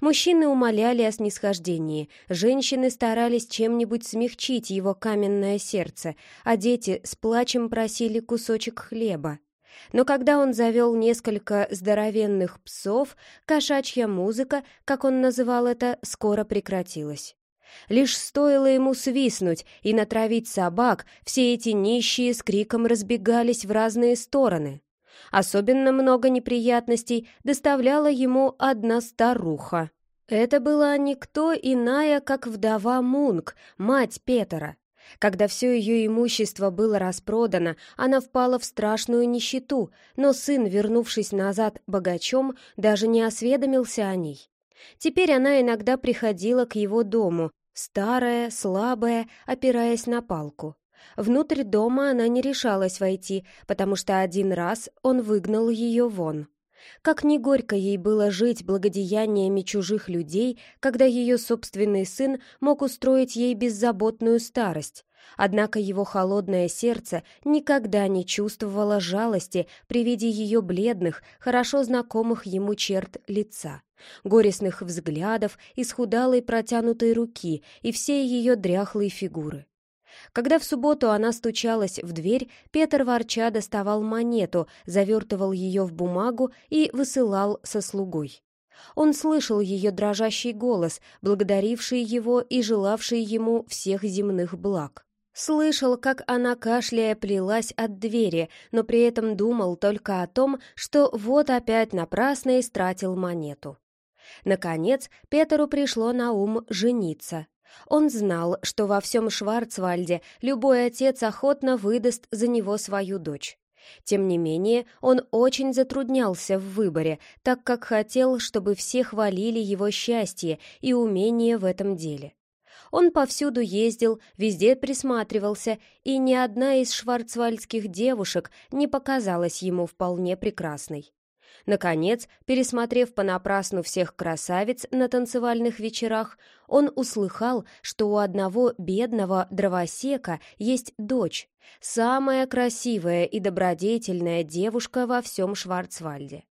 S1: Мужчины умоляли о снисхождении, женщины старались чем-нибудь смягчить его каменное сердце, а дети с плачем просили кусочек хлеба. Но когда он завел несколько здоровенных псов, кошачья музыка, как он называл это, скоро прекратилась. Лишь стоило ему свистнуть и натравить собак, все эти нищие с криком разбегались в разные стороны. Особенно много неприятностей доставляла ему одна старуха. Это была никто иная, как вдова Мунк, мать Петера. Когда все ее имущество было распродано, она впала в страшную нищету, но сын, вернувшись назад богачом, даже не осведомился о ней. Теперь она иногда приходила к его дому, старая, слабая, опираясь на палку. Внутрь дома она не решалась войти, потому что один раз он выгнал ее вон. Как ни горько ей было жить благодеяниями чужих людей, когда ее собственный сын мог устроить ей беззаботную старость. Однако его холодное сердце никогда не чувствовало жалости при виде ее бледных, хорошо знакомых ему черт лица, горестных взглядов, исхудалой протянутой руки и всей ее дряхлой фигуры. Когда в субботу она стучалась в дверь, Петр ворча доставал монету, завертывал ее в бумагу и высылал со слугой. Он слышал ее дрожащий голос, благодаривший его и желавший ему всех земных благ. Слышал, как она, кашляя, плелась от двери, но при этом думал только о том, что вот опять напрасно истратил монету. Наконец, Петру пришло на ум жениться. Он знал, что во всем Шварцвальде любой отец охотно выдаст за него свою дочь. Тем не менее, он очень затруднялся в выборе, так как хотел, чтобы все хвалили его счастье и умение в этом деле. Он повсюду ездил, везде присматривался, и ни одна из шварцвальдских девушек не показалась ему вполне прекрасной. Наконец, пересмотрев понапрасну всех красавиц на танцевальных вечерах, он услыхал, что у одного бедного дровосека есть дочь, самая красивая и добродетельная девушка во всем Шварцвальде.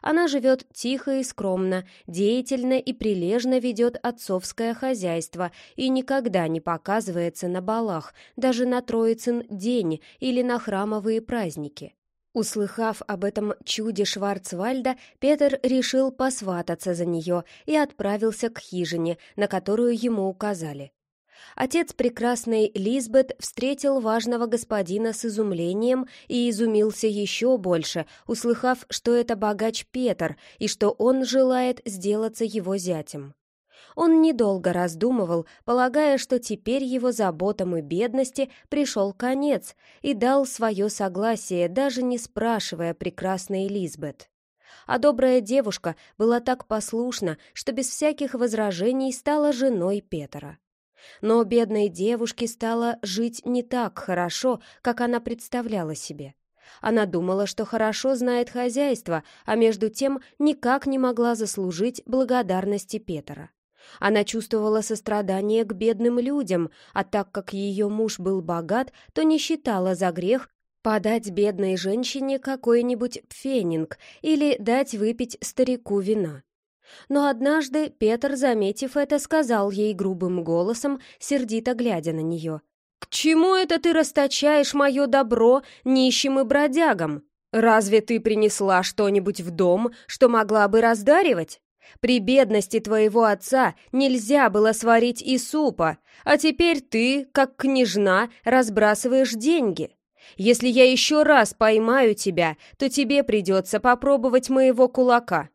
S1: Она живет тихо и скромно, деятельно и прилежно ведет отцовское хозяйство и никогда не показывается на балах, даже на Троицын день или на храмовые праздники. Услыхав об этом чуде Шварцвальда, Петр решил посвататься за нее и отправился к хижине, на которую ему указали. Отец прекрасной Лизбет встретил важного господина с изумлением и изумился еще больше, услыхав, что это богач Петр и что он желает сделаться его зятем. Он недолго раздумывал, полагая, что теперь его заботам и бедности пришел конец, и дал свое согласие, даже не спрашивая прекрасной Лизбет. А добрая девушка была так послушна, что без всяких возражений стала женой Петра. Но бедной девушке стало жить не так хорошо, как она представляла себе. Она думала, что хорошо знает хозяйство, а между тем никак не могла заслужить благодарности Петра. Она чувствовала сострадание к бедным людям, а так как ее муж был богат, то не считала за грех подать бедной женщине какой-нибудь пфенинг или дать выпить старику вина. Но однажды Петр, заметив это, сказал ей грубым голосом, сердито глядя на нее. «К чему это ты расточаешь мое добро нищим и бродягам? Разве ты принесла что-нибудь в дом, что могла бы раздаривать? При бедности твоего отца нельзя было сварить и супа, а теперь ты, как княжна, разбрасываешь деньги. Если я еще раз поймаю тебя, то тебе придется попробовать моего кулака».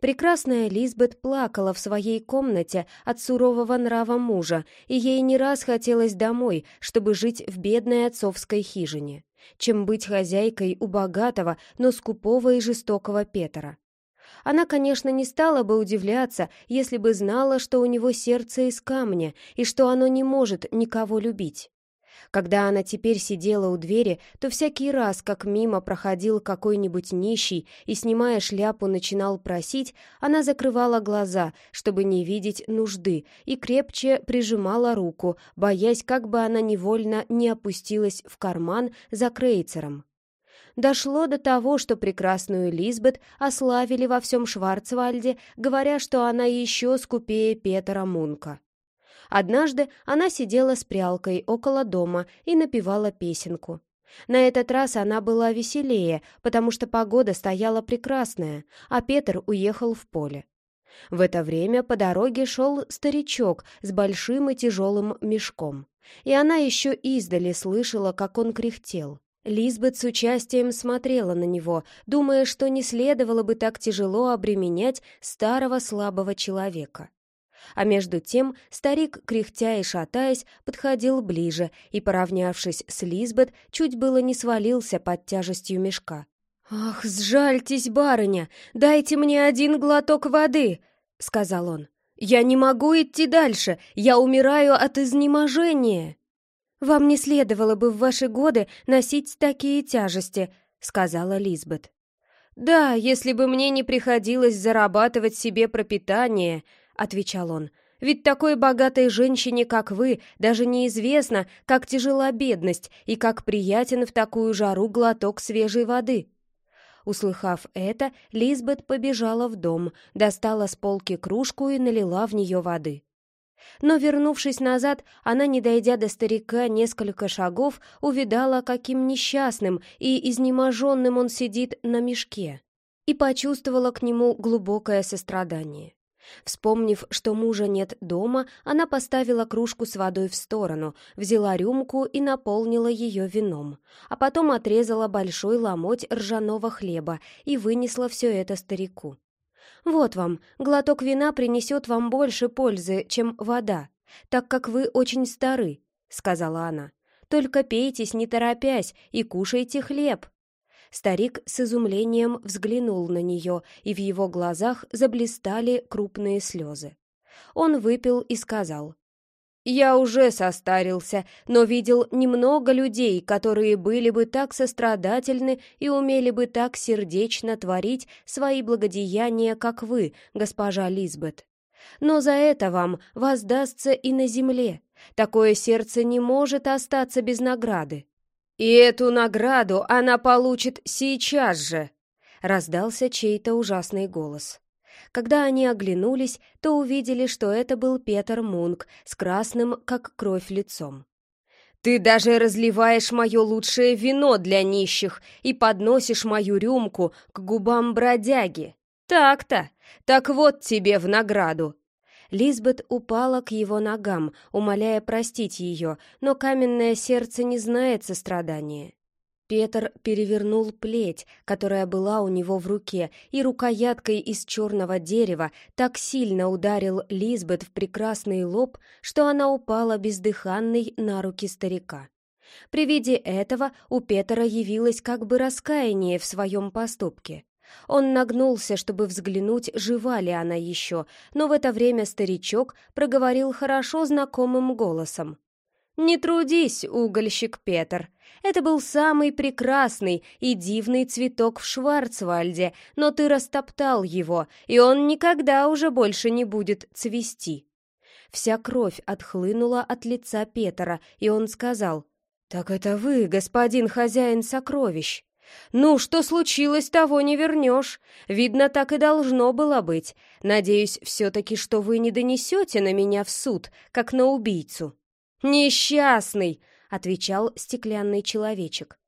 S1: Прекрасная Лизбет плакала в своей комнате от сурового нрава мужа, и ей не раз хотелось домой, чтобы жить в бедной отцовской хижине, чем быть хозяйкой у богатого, но скупого и жестокого Петра. Она, конечно, не стала бы удивляться, если бы знала, что у него сердце из камня и что оно не может никого любить. Когда она теперь сидела у двери, то всякий раз, как мимо проходил какой-нибудь нищий и, снимая шляпу, начинал просить, она закрывала глаза, чтобы не видеть нужды, и крепче прижимала руку, боясь, как бы она невольно не опустилась в карман за крейцером. Дошло до того, что прекрасную Лизбет ославили во всем Шварцвальде, говоря, что она еще скупее Петера Мунка. Однажды она сидела с прялкой около дома и напевала песенку. На этот раз она была веселее, потому что погода стояла прекрасная, а Петр уехал в поле. В это время по дороге шел старичок с большим и тяжелым мешком, и она еще издали слышала, как он кряхтел. Лизбет с участием смотрела на него, думая, что не следовало бы так тяжело обременять старого слабого человека. А между тем старик, кряхтя и шатаясь, подходил ближе и, поравнявшись с Лизбет, чуть было не свалился под тяжестью мешка. «Ах, сжальтесь, барыня! Дайте мне один глоток воды!» — сказал он. «Я не могу идти дальше! Я умираю от изнеможения!» «Вам не следовало бы в ваши годы носить такие тяжести», — сказала Лизбет. «Да, если бы мне не приходилось зарабатывать себе пропитание», — отвечал он. «Ведь такой богатой женщине, как вы, даже неизвестно, как тяжела бедность и как приятен в такую жару глоток свежей воды». Услыхав это, Лизбет побежала в дом, достала с полки кружку и налила в нее воды. Но, вернувшись назад, она, не дойдя до старика несколько шагов, увидала, каким несчастным и изнеможенным он сидит на мешке, и почувствовала к нему глубокое сострадание. Вспомнив, что мужа нет дома, она поставила кружку с водой в сторону, взяла рюмку и наполнила ее вином, а потом отрезала большой ломоть ржаного хлеба и вынесла все это старику. «Вот вам, глоток вина принесет вам больше пользы, чем вода, так как вы очень стары», — сказала она. «Только пейтесь, не торопясь, и кушайте хлеб». Старик с изумлением взглянул на нее, и в его глазах заблистали крупные слезы. Он выпил и сказал, «Я уже состарился, но видел немного людей, которые были бы так сострадательны и умели бы так сердечно творить свои благодеяния, как вы, госпожа Лизбет. Но за это вам воздастся и на земле. Такое сердце не может остаться без награды. «И эту награду она получит сейчас же!» — раздался чей-то ужасный голос. Когда они оглянулись, то увидели, что это был Петер Мунк с красным, как кровь, лицом. «Ты даже разливаешь мое лучшее вино для нищих и подносишь мою рюмку к губам бродяги. Так-то! Так вот тебе в награду!» Лизбет упала к его ногам, умоляя простить ее, но каменное сердце не знает сострадания. Петр перевернул плеть, которая была у него в руке, и рукояткой из черного дерева так сильно ударил Лизбет в прекрасный лоб, что она упала бездыханной на руки старика. При виде этого у Петра явилось как бы раскаяние в своем поступке. Он нагнулся, чтобы взглянуть, жива ли она еще, но в это время старичок проговорил хорошо знакомым голосом. «Не трудись, угольщик Петр. Это был самый прекрасный и дивный цветок в Шварцвальде, но ты растоптал его, и он никогда уже больше не будет цвести». Вся кровь отхлынула от лица Петра, и он сказал,
S2: «Так это вы, господин хозяин сокровищ!» «Ну, что случилось, того не вернешь. Видно, так и должно было быть. Надеюсь все-таки, что вы не донесете на меня в суд, как на убийцу». «Несчастный!» — отвечал стеклянный человечек.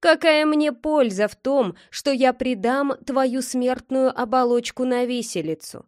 S2: «Какая мне польза в том, что я предам твою смертную оболочку на виселицу?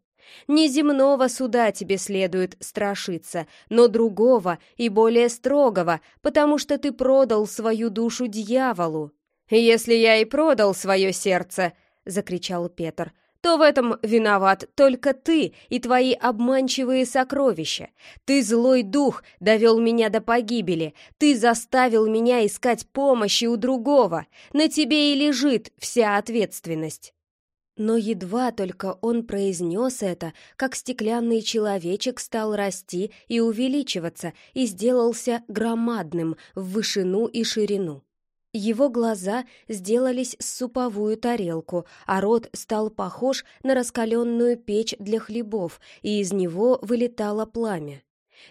S2: Не земного суда тебе следует страшиться, но другого и более строгого, потому что ты продал свою душу дьяволу. «Если я и продал свое сердце», — закричал Петр, то в этом виноват только ты и твои обманчивые сокровища. Ты, злой дух, довел меня до погибели. Ты заставил меня искать помощи у другого. На тебе и лежит вся ответственность. Но едва только он произнес это, как стеклянный человечек стал расти и увеличиваться и сделался громадным в вышину и ширину. Его глаза сделались суповую тарелку, а рот стал похож на раскаленную печь для хлебов, и из него вылетало пламя.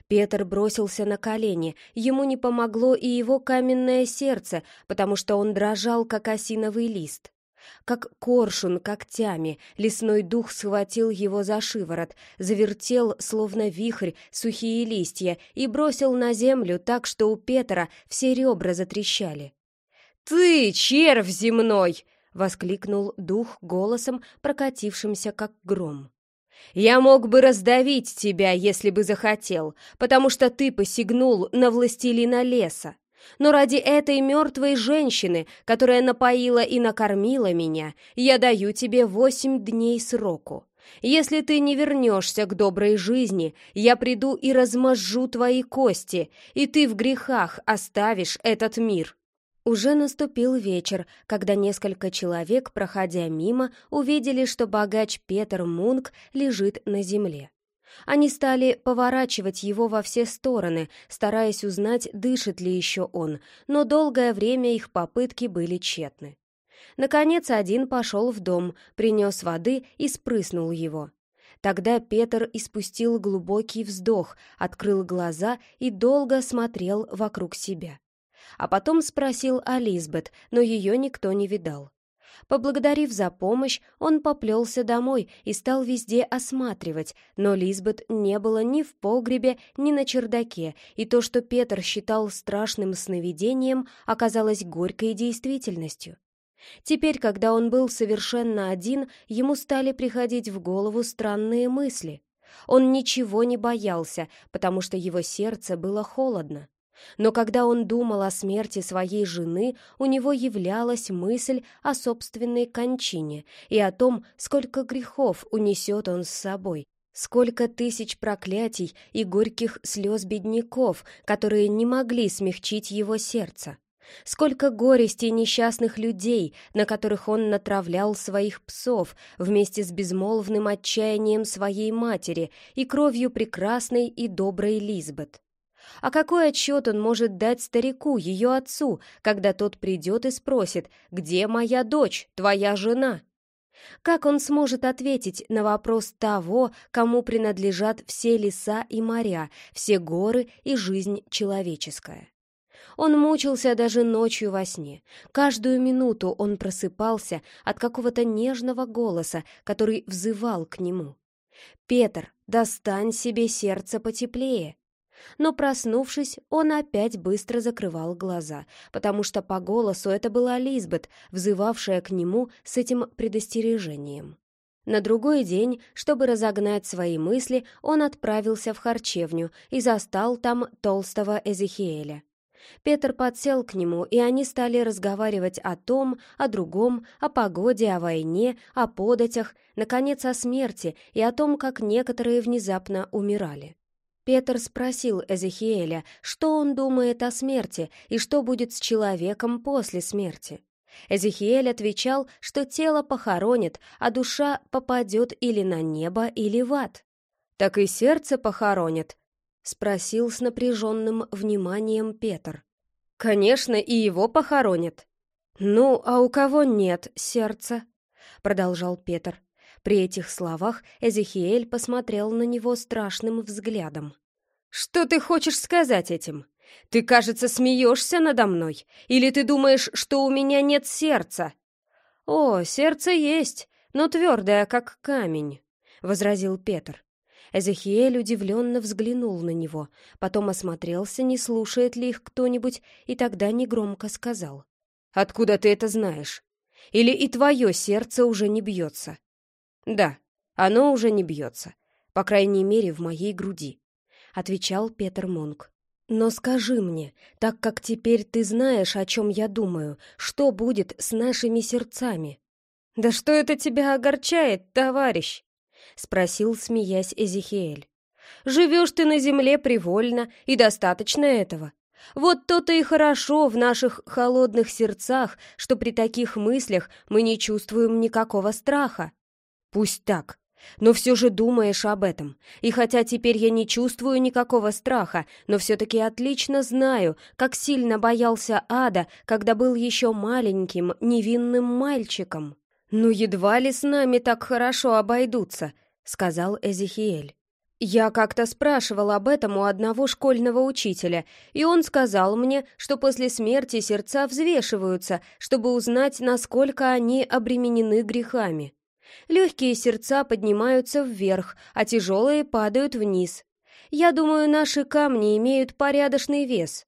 S2: Петр бросился на колени, ему не помогло и его каменное сердце, потому что он дрожал, как осиновый лист. Как коршун когтями, лесной дух схватил его за шиворот, завертел, словно вихрь, сухие листья и бросил на землю так, что у Петра все ребра затрещали. «Ты, червь земной!» — воскликнул дух голосом, прокатившимся как гром. «Я мог бы раздавить тебя, если бы захотел, потому что ты посягнул на властелина леса. Но ради этой мертвой женщины, которая напоила и накормила меня, я даю тебе восемь дней сроку. Если ты не вернешься к доброй жизни, я приду и размажу твои кости, и ты в грехах оставишь этот мир». Уже наступил вечер, когда несколько человек, проходя мимо, увидели, что богач Петр Мунк лежит на земле. Они стали поворачивать его во все стороны, стараясь узнать, дышит ли еще он, но долгое время их попытки были тщетны. Наконец один пошел в дом, принес воды и спрыснул его. Тогда Петр испустил глубокий вздох, открыл глаза и долго смотрел вокруг себя а потом спросил о Лизбет, но ее никто не видал. Поблагодарив за помощь, он поплелся домой и стал везде осматривать, но Лизбет не было ни в погребе, ни на чердаке, и то, что Петр считал страшным сновидением, оказалось горькой действительностью. Теперь, когда он был совершенно один, ему стали приходить в голову странные мысли. Он ничего не боялся, потому что его сердце было холодно. Но когда он думал о смерти своей жены, у него являлась мысль о собственной кончине и о том, сколько грехов унесет он с собой, сколько тысяч проклятий и горьких слез бедняков, которые не могли смягчить его сердце. Сколько горестей несчастных людей, на которых он натравлял своих псов вместе с безмолвным отчаянием своей матери и кровью прекрасной и доброй Лизбет. А какой отчет он может дать старику, ее отцу, когда тот придет и спросит, где моя дочь, твоя жена? Как он сможет ответить на вопрос того, кому принадлежат все леса и моря, все горы и жизнь человеческая? Он мучился даже ночью во сне. Каждую минуту он просыпался от какого-то нежного голоса, который взывал к нему. «Петр, достань себе сердце потеплее!» Но, проснувшись, он опять быстро закрывал глаза, потому что по голосу это была Лизбет, взывавшая к нему с этим предостережением. На другой день, чтобы разогнать свои мысли, он отправился в харчевню и застал там толстого Эзехиэля. Петр подсел к нему, и они стали разговаривать о том, о другом, о погоде, о войне, о податях, наконец, о смерти и о том, как некоторые внезапно умирали. Петр спросил Эзехиэля, что он думает о смерти и что будет с человеком после смерти. Эзехиэль отвечал, что тело похоронит, а душа попадет или на небо, или в ад. «Так и сердце похоронит?» — спросил с напряженным вниманием Петр. «Конечно, и его похоронят». «Ну, а у кого нет сердца?» — продолжал Петр. При этих словах Эзехиэль посмотрел на него страшным взглядом. «Что ты хочешь сказать этим? Ты, кажется, смеешься надо мной? Или ты думаешь, что у меня нет сердца?» «О, сердце есть, но твердое, как камень», — возразил Петр. Эзехиэль удивленно взглянул на него, потом осмотрелся, не слушает ли их кто-нибудь, и тогда негромко сказал. «Откуда ты это знаешь? Или и твое сердце уже не бьется?» «Да, оно уже не бьется, по крайней мере, в моей груди», — отвечал Петр Монк. «Но скажи мне, так как теперь ты знаешь, о чем я думаю, что будет с нашими сердцами?» «Да что это тебя огорчает, товарищ?» — спросил, смеясь Эзихиэль. «Живешь ты на земле привольно, и достаточно этого. Вот то-то и хорошо в наших холодных сердцах, что при таких мыслях мы не чувствуем никакого страха. Пусть так, но все же думаешь об этом. И хотя теперь я не чувствую никакого страха, но все-таки отлично знаю, как сильно боялся ада, когда был еще маленьким, невинным мальчиком. «Ну, едва ли с нами так хорошо обойдутся», — сказал Эзихиэль. Я как-то спрашивал об этом у одного школьного учителя, и он сказал мне, что после смерти сердца взвешиваются, чтобы узнать, насколько они обременены грехами. Легкие сердца поднимаются вверх, а тяжелые падают вниз. Я думаю, наши камни имеют порядочный вес.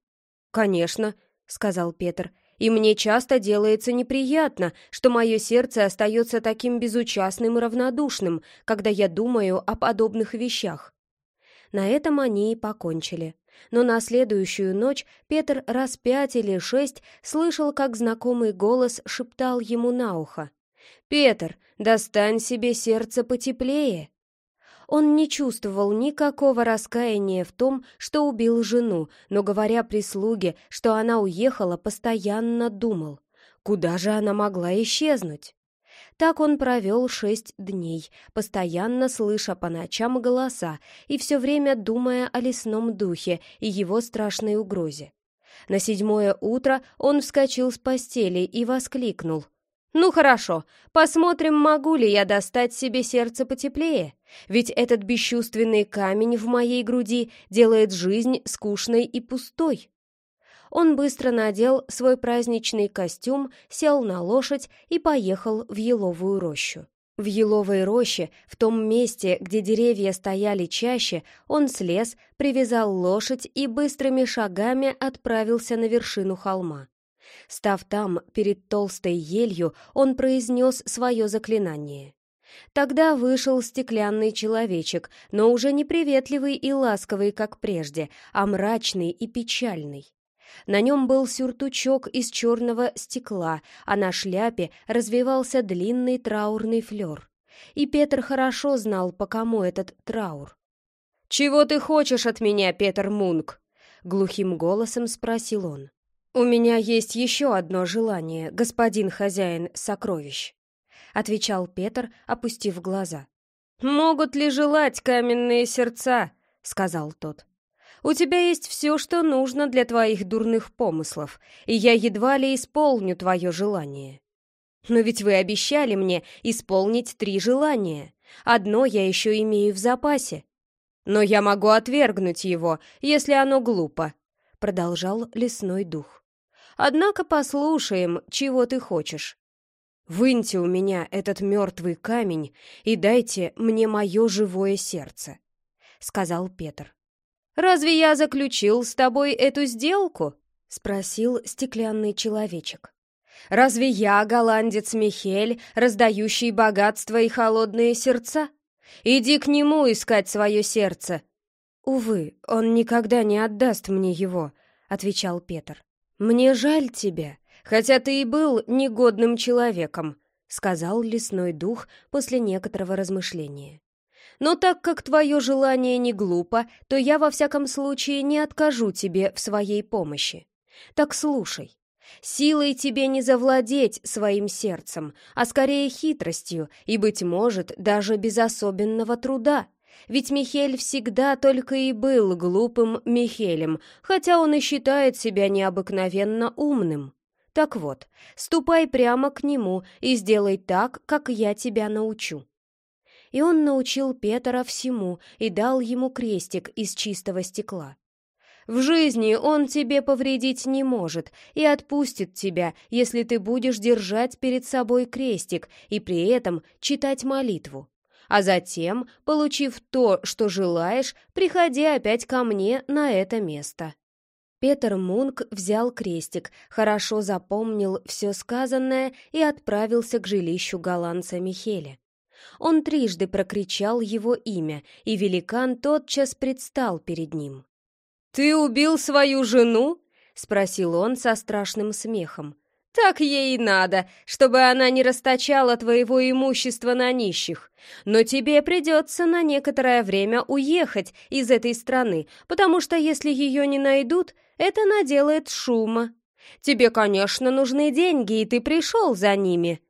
S2: «Конечно», — сказал Петр, — «и мне часто делается неприятно, что мое сердце остается таким безучастным и равнодушным, когда я думаю о подобных вещах». На этом они и покончили. Но на следующую ночь Петр раз пять или шесть слышал, как знакомый голос шептал ему на ухо. «Петр, достань себе сердце потеплее!» Он не чувствовал никакого раскаяния в том, что убил жену, но, говоря прислуге, что она уехала, постоянно думал, куда же она могла исчезнуть. Так он провел шесть дней, постоянно слыша по ночам голоса и все время думая о лесном духе и его страшной угрозе. На седьмое утро он вскочил с постели и воскликнул — ну хорошо, посмотрим, могу ли я достать себе сердце потеплее. Ведь этот бесчувственный камень в моей груди делает жизнь скучной и пустой. Он быстро надел свой праздничный костюм, сел на лошадь и поехал в еловую рощу. В еловой роще, в том месте, где деревья стояли чаще, он слез, привязал лошадь и быстрыми шагами отправился на вершину холма. Став там, перед толстой елью, он произнес свое заклинание. Тогда вышел стеклянный человечек, но уже не приветливый и ласковый, как прежде, а мрачный и печальный. На нем был сюртучок из черного стекла, а на шляпе развивался длинный траурный флер. И Петр хорошо знал, по кому этот траур. «Чего ты хочешь от меня, Петр Мунк?» — глухим голосом спросил он. «У меня есть еще одно желание, господин хозяин сокровищ», — отвечал Петр, опустив глаза. «Могут ли желать каменные сердца?» — сказал тот. «У тебя есть все, что нужно для твоих дурных помыслов, и я едва ли исполню твое желание». «Но ведь вы обещали мне исполнить три желания. Одно я еще имею в запасе. Но я могу отвергнуть его, если оно глупо», — продолжал лесной дух. Однако послушаем, чего ты хочешь. Выньте у меня этот мертвый камень и дайте мне мое живое сердце», — сказал Петр. «Разве я заключил с тобой эту сделку?» — спросил стеклянный человечек. «Разве я голландец Михель, раздающий богатство и холодные сердца? Иди к нему искать свое сердце». «Увы, он никогда не отдаст мне его», — отвечал Петр. «Мне жаль тебя, хотя ты и был негодным человеком», — сказал лесной дух после некоторого размышления. «Но так как твое желание не глупо, то я во всяком случае не откажу тебе в своей помощи. Так слушай». Силой тебе не завладеть своим сердцем, а скорее хитростью и, быть может, даже без особенного труда. Ведь Михель всегда только и был глупым Михелем, хотя он и считает себя необыкновенно умным. Так вот, ступай прямо к нему и сделай так, как я тебя научу. И он научил Петра всему и дал ему крестик из чистого стекла. В жизни он тебе повредить не может и отпустит тебя, если ты будешь держать перед собой крестик и при этом читать молитву. А затем, получив то, что желаешь, приходи опять ко мне на это место». Петер Мунк взял крестик, хорошо запомнил все сказанное и отправился к жилищу голландца Михеля. Он трижды прокричал его имя, и великан тотчас предстал перед ним. «Ты убил свою жену?» — спросил он со страшным смехом. «Так ей и надо, чтобы она не расточала твоего имущества на нищих. Но тебе придется на некоторое время уехать из этой страны, потому что если ее не найдут, это наделает шума. Тебе, конечно, нужны деньги, и ты пришел за ними».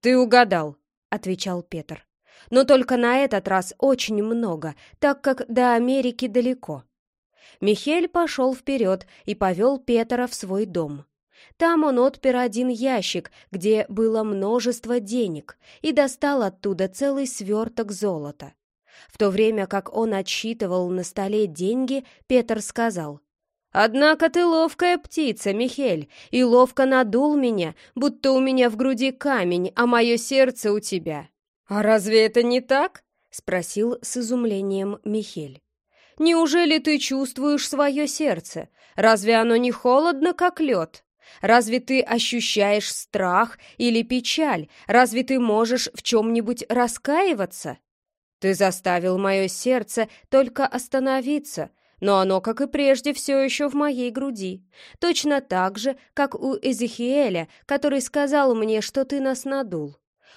S2: «Ты угадал», — отвечал Петр. «Но только на этот раз очень много, так как до Америки далеко». Михель пошел вперед и повел Петра в свой дом. Там он отпер один ящик, где было множество денег, и достал оттуда целый сверток золота. В то время как он отсчитывал на столе деньги, Петр сказал, «Однако ты ловкая птица, Михель, и ловко надул меня, будто у меня в груди камень, а мое сердце у тебя». «А разве это не так?» — спросил с изумлением Михель. Неужели ты чувствуешь свое сердце? Разве оно не холодно, как лед? Разве ты ощущаешь страх или печаль? Разве ты можешь в чем-нибудь раскаиваться? Ты заставил мое сердце только остановиться, но оно, как и прежде, все еще в моей груди. Точно так же, как у Эзехиэля, который сказал мне, что ты нас надул.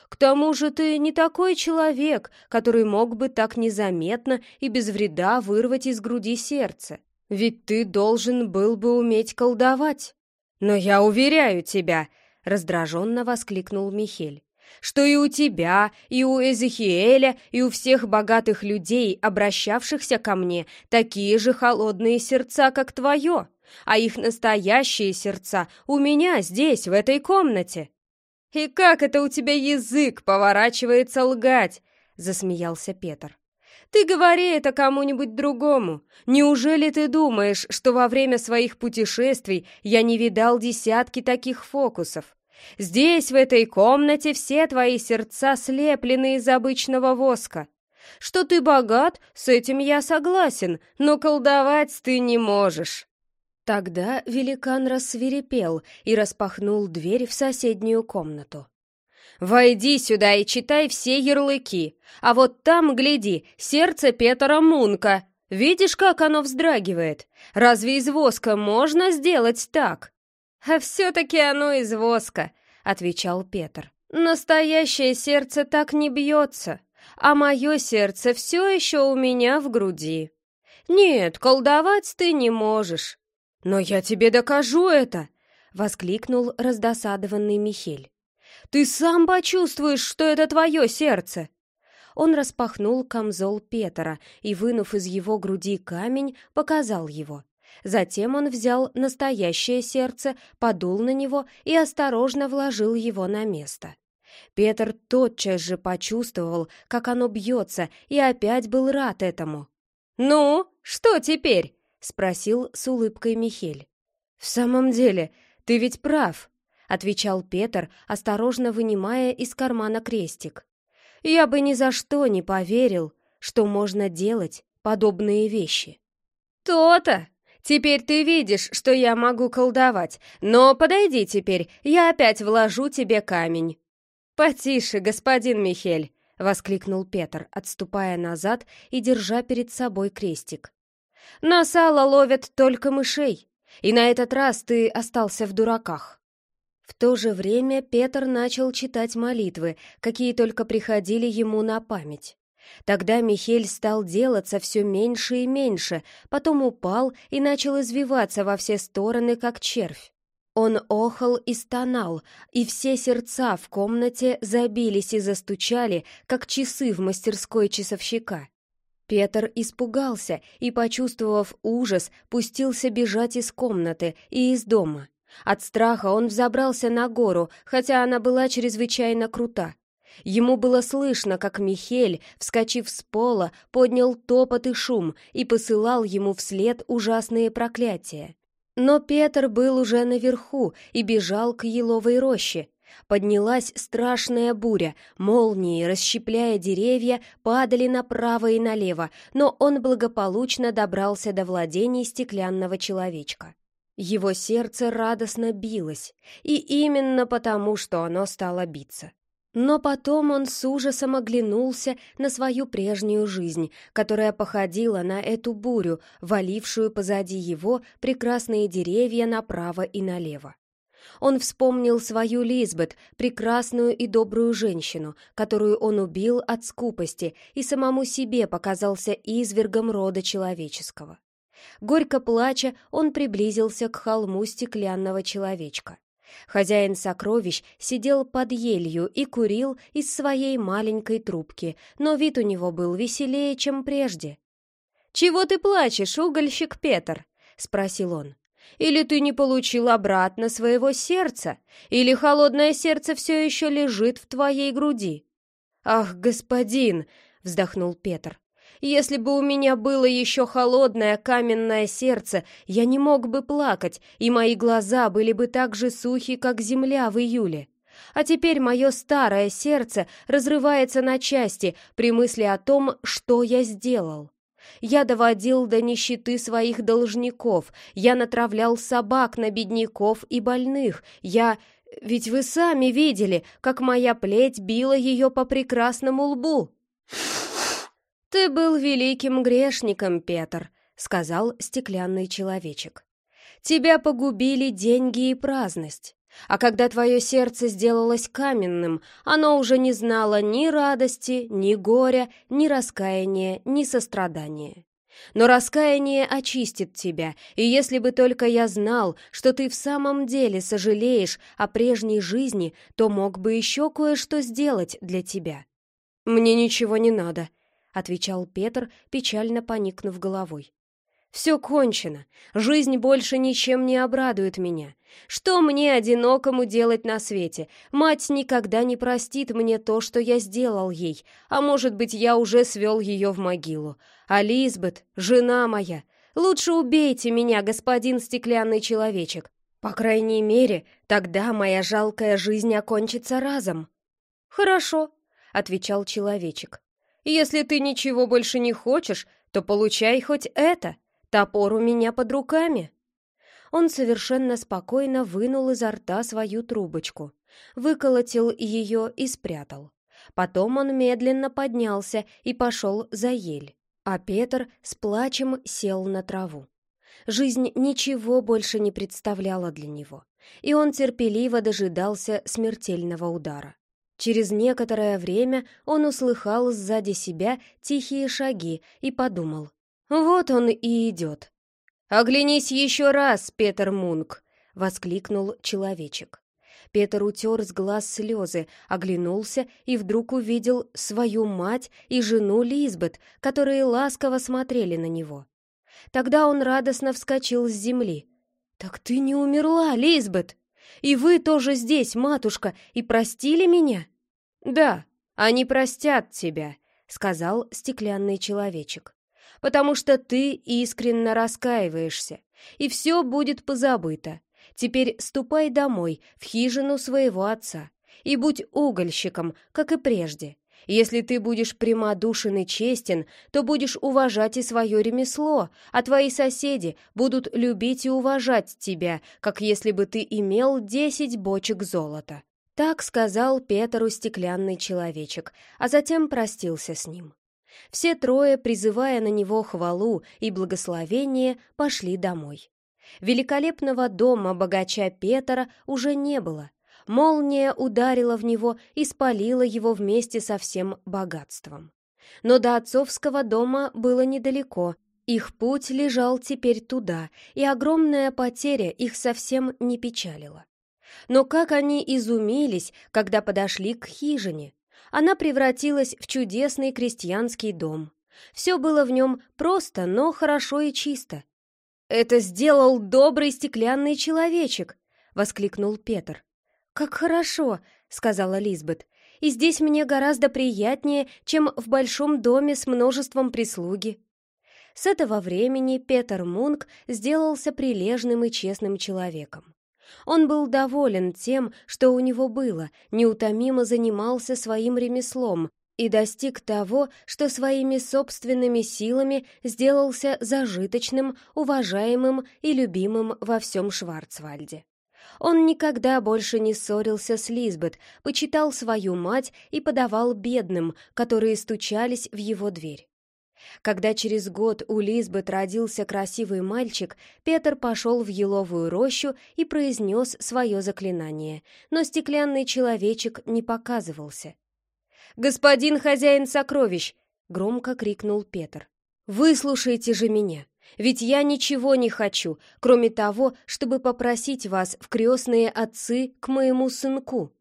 S2: К тому же ты не такой человек, который мог бы так незаметно и без вреда вырвать из груди сердце. Ведь ты должен был бы уметь колдовать. Но я уверяю тебя, — раздраженно воскликнул Михель, что и у тебя, и у Эзехиэля, и у всех богатых людей, обращавшихся ко мне, такие же холодные сердца, как твое, а их настоящие сердца у меня здесь, в этой комнате. «И как это у тебя язык поворачивается лгать?» — засмеялся Петр. «Ты говори это кому-нибудь другому. Неужели ты думаешь, что во время своих путешествий я не видал десятки таких фокусов? Здесь, в этой комнате, все твои сердца слеплены из обычного воска. Что ты богат, с этим я согласен, но колдовать ты не можешь». Тогда великан рассверепел и распахнул дверь в соседнюю комнату. «Войди сюда и читай все ярлыки, а вот там, гляди, сердце Петра Мунка. Видишь, как оно вздрагивает? Разве из воска можно сделать так?» «А все-таки оно из воска», — отвечал Петр. «Настоящее сердце так не бьется, а мое сердце все еще у меня в груди. Нет, колдовать ты не можешь. «Но я тебе докажу это!» — воскликнул раздосадованный Михель. «Ты сам почувствуешь, что это твое сердце!» Он распахнул камзол Петра и, вынув из его груди камень, показал его. Затем он взял настоящее сердце, подул на него и осторожно вложил его на место. Петр тотчас же почувствовал, как оно бьется, и опять был рад этому. «Ну, что теперь?» — спросил с улыбкой Михель. «В самом деле, ты ведь прав», — отвечал Петр, осторожно вынимая из кармана крестик. «Я бы ни за что не поверил, что можно делать подобные вещи». «То-то! Теперь ты видишь, что я могу колдовать, но подойди теперь, я опять вложу тебе камень». «Потише, господин Михель!» — воскликнул Петр, отступая назад и держа перед собой крестик. На сало ловят только мышей, и на этот раз ты остался в дураках». В то же время Петр начал читать молитвы, какие только приходили ему на память. Тогда Михель стал делаться все меньше и меньше, потом упал и начал извиваться во все стороны, как червь. Он охал и стонал, и все сердца в комнате забились и застучали, как часы в мастерской часовщика. Петр испугался и, почувствовав ужас, пустился бежать из комнаты и из дома. От страха он взобрался на гору, хотя она была чрезвычайно крута. Ему было слышно, как Михель, вскочив с пола, поднял топот и шум и посылал ему вслед ужасные проклятия. Но Петр был уже наверху и бежал к еловой роще. Поднялась страшная буря, молнии, расщепляя деревья, падали направо и налево, но он благополучно добрался до владений стеклянного человечка. Его сердце радостно билось, и именно потому, что оно стало биться. Но потом он с ужасом оглянулся на свою прежнюю жизнь, которая походила на эту бурю, валившую позади его прекрасные деревья направо и налево. Он вспомнил свою Лизбет, прекрасную и добрую женщину, которую он убил от скупости и самому себе показался извергом рода человеческого. Горько плача, он приблизился к холму стеклянного человечка. Хозяин сокровищ сидел под елью и курил из своей маленькой трубки, но вид у него был веселее, чем прежде. «Чего ты плачешь, угольщик Петр?» — спросил он. «Или ты не получил обратно своего сердца? Или холодное сердце все еще лежит в твоей груди?» «Ах, господин!» — вздохнул Петр. Если бы у меня было еще холодное каменное сердце, я не мог бы плакать, и мои глаза были бы так же сухи, как земля в июле. А теперь мое старое сердце разрывается на части при мысли о том, что я сделал. Я доводил до нищеты своих должников, я натравлял собак на бедняков и больных, я... Ведь вы сами видели, как моя плеть била ее по прекрасному лбу. «Ты был великим грешником, Петр», — сказал стеклянный человечек. «Тебя погубили деньги и праздность. А когда твое сердце сделалось каменным, оно уже не знало ни радости, ни горя, ни раскаяния, ни сострадания. Но раскаяние очистит тебя, и если бы только я знал, что ты в самом деле сожалеешь о прежней жизни, то мог бы еще кое-что сделать для тебя. Мне ничего не надо, — отвечал Петр, печально поникнув головой. «Все кончено. Жизнь больше ничем не обрадует меня. Что мне, одинокому, делать на свете? Мать никогда не простит мне то, что я сделал ей, а может быть, я уже свел ее в могилу. А Лизбет, жена моя, лучше убейте меня, господин стеклянный человечек. По крайней мере, тогда моя жалкая жизнь окончится разом». «Хорошо», — отвечал человечек. Если ты ничего больше не хочешь, то получай хоть это. Топор у меня под руками». Он совершенно спокойно вынул изо рта свою трубочку, выколотил ее и спрятал. Потом он медленно поднялся и пошел за ель, а Петр с плачем сел на траву. Жизнь ничего больше не представляла для него, и он терпеливо дожидался смертельного удара. Через некоторое время он услыхал сзади себя тихие шаги и подумал. «Вот он и идет». «Оглянись еще раз, Петер Мунк!» — воскликнул человечек. Петр утер с глаз слезы, оглянулся и вдруг увидел свою мать и жену Лизбет, которые ласково смотрели на него. Тогда он радостно вскочил с земли. «Так ты не умерла, Лизбет! И вы тоже здесь, матушка, и простили меня?» «Да, они простят тебя», — сказал стеклянный человечек, «потому что ты искренне раскаиваешься, и все будет позабыто. Теперь ступай домой, в хижину своего отца, и будь угольщиком, как и прежде. Если ты будешь прямодушен и честен, то будешь уважать и свое ремесло, а твои соседи будут любить и уважать тебя, как если бы ты имел десять бочек золота». Так сказал Петру стеклянный человечек, а затем простился с ним. Все трое, призывая на него хвалу и благословение, пошли домой. Великолепного дома богача Петра уже не было. Молния ударила в него и спалила его вместе со всем богатством. Но до отцовского дома было недалеко, их путь лежал теперь туда, и огромная потеря их совсем не печалила. Но как они изумились, когда подошли к хижине. Она превратилась в чудесный крестьянский дом. Все было в нем просто, но хорошо и чисто. «Это сделал добрый стеклянный человечек!» — воскликнул Петр. «Как хорошо!» — сказала Лизбет. и здесь мне гораздо приятнее, чем в большом доме с множеством прислуги». С этого времени Петер Мунк сделался прилежным и честным человеком. Он был доволен тем, что у него было, неутомимо занимался своим ремеслом и достиг того, что своими собственными силами сделался зажиточным, уважаемым и любимым во всем Шварцвальде. Он никогда больше не ссорился с Лизбет, почитал свою мать и подавал бедным, которые стучались в его дверь. Когда через год у Лизбет родился красивый мальчик, Петр пошел в еловую рощу и произнес свое заклинание, но стеклянный человечек не показывался. «Господин хозяин сокровищ!» — громко крикнул Петр. «Выслушайте же меня, ведь я ничего не хочу, кроме того, чтобы попросить вас в крестные отцы к моему сынку».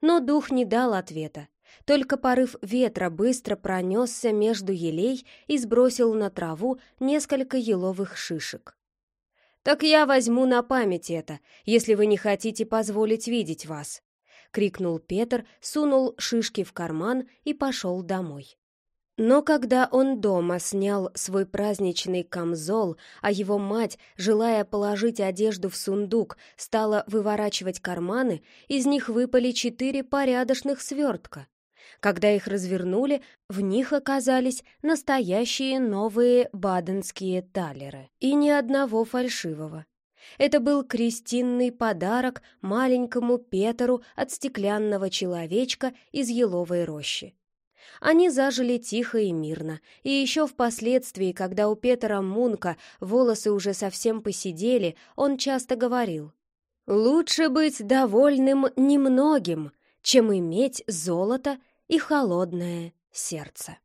S2: Но дух не дал ответа. Только порыв ветра быстро пронесся между елей и сбросил на траву несколько еловых шишек. «Так я возьму на память это, если вы не хотите позволить видеть вас», — крикнул Петр, сунул шишки в карман и пошел домой. Но когда он дома снял свой праздничный камзол, а его мать, желая положить одежду в сундук, стала выворачивать карманы, из них выпали четыре порядочных свертка. Когда их развернули, в них оказались настоящие новые баденские талеры. И ни одного фальшивого. Это был крестинный подарок маленькому Петеру от стеклянного человечка из еловой рощи. Они зажили тихо и мирно, и еще впоследствии, когда у Петера Мунка волосы уже совсем посидели, он часто говорил «Лучше быть довольным немногим, чем иметь золото и холодное сердце».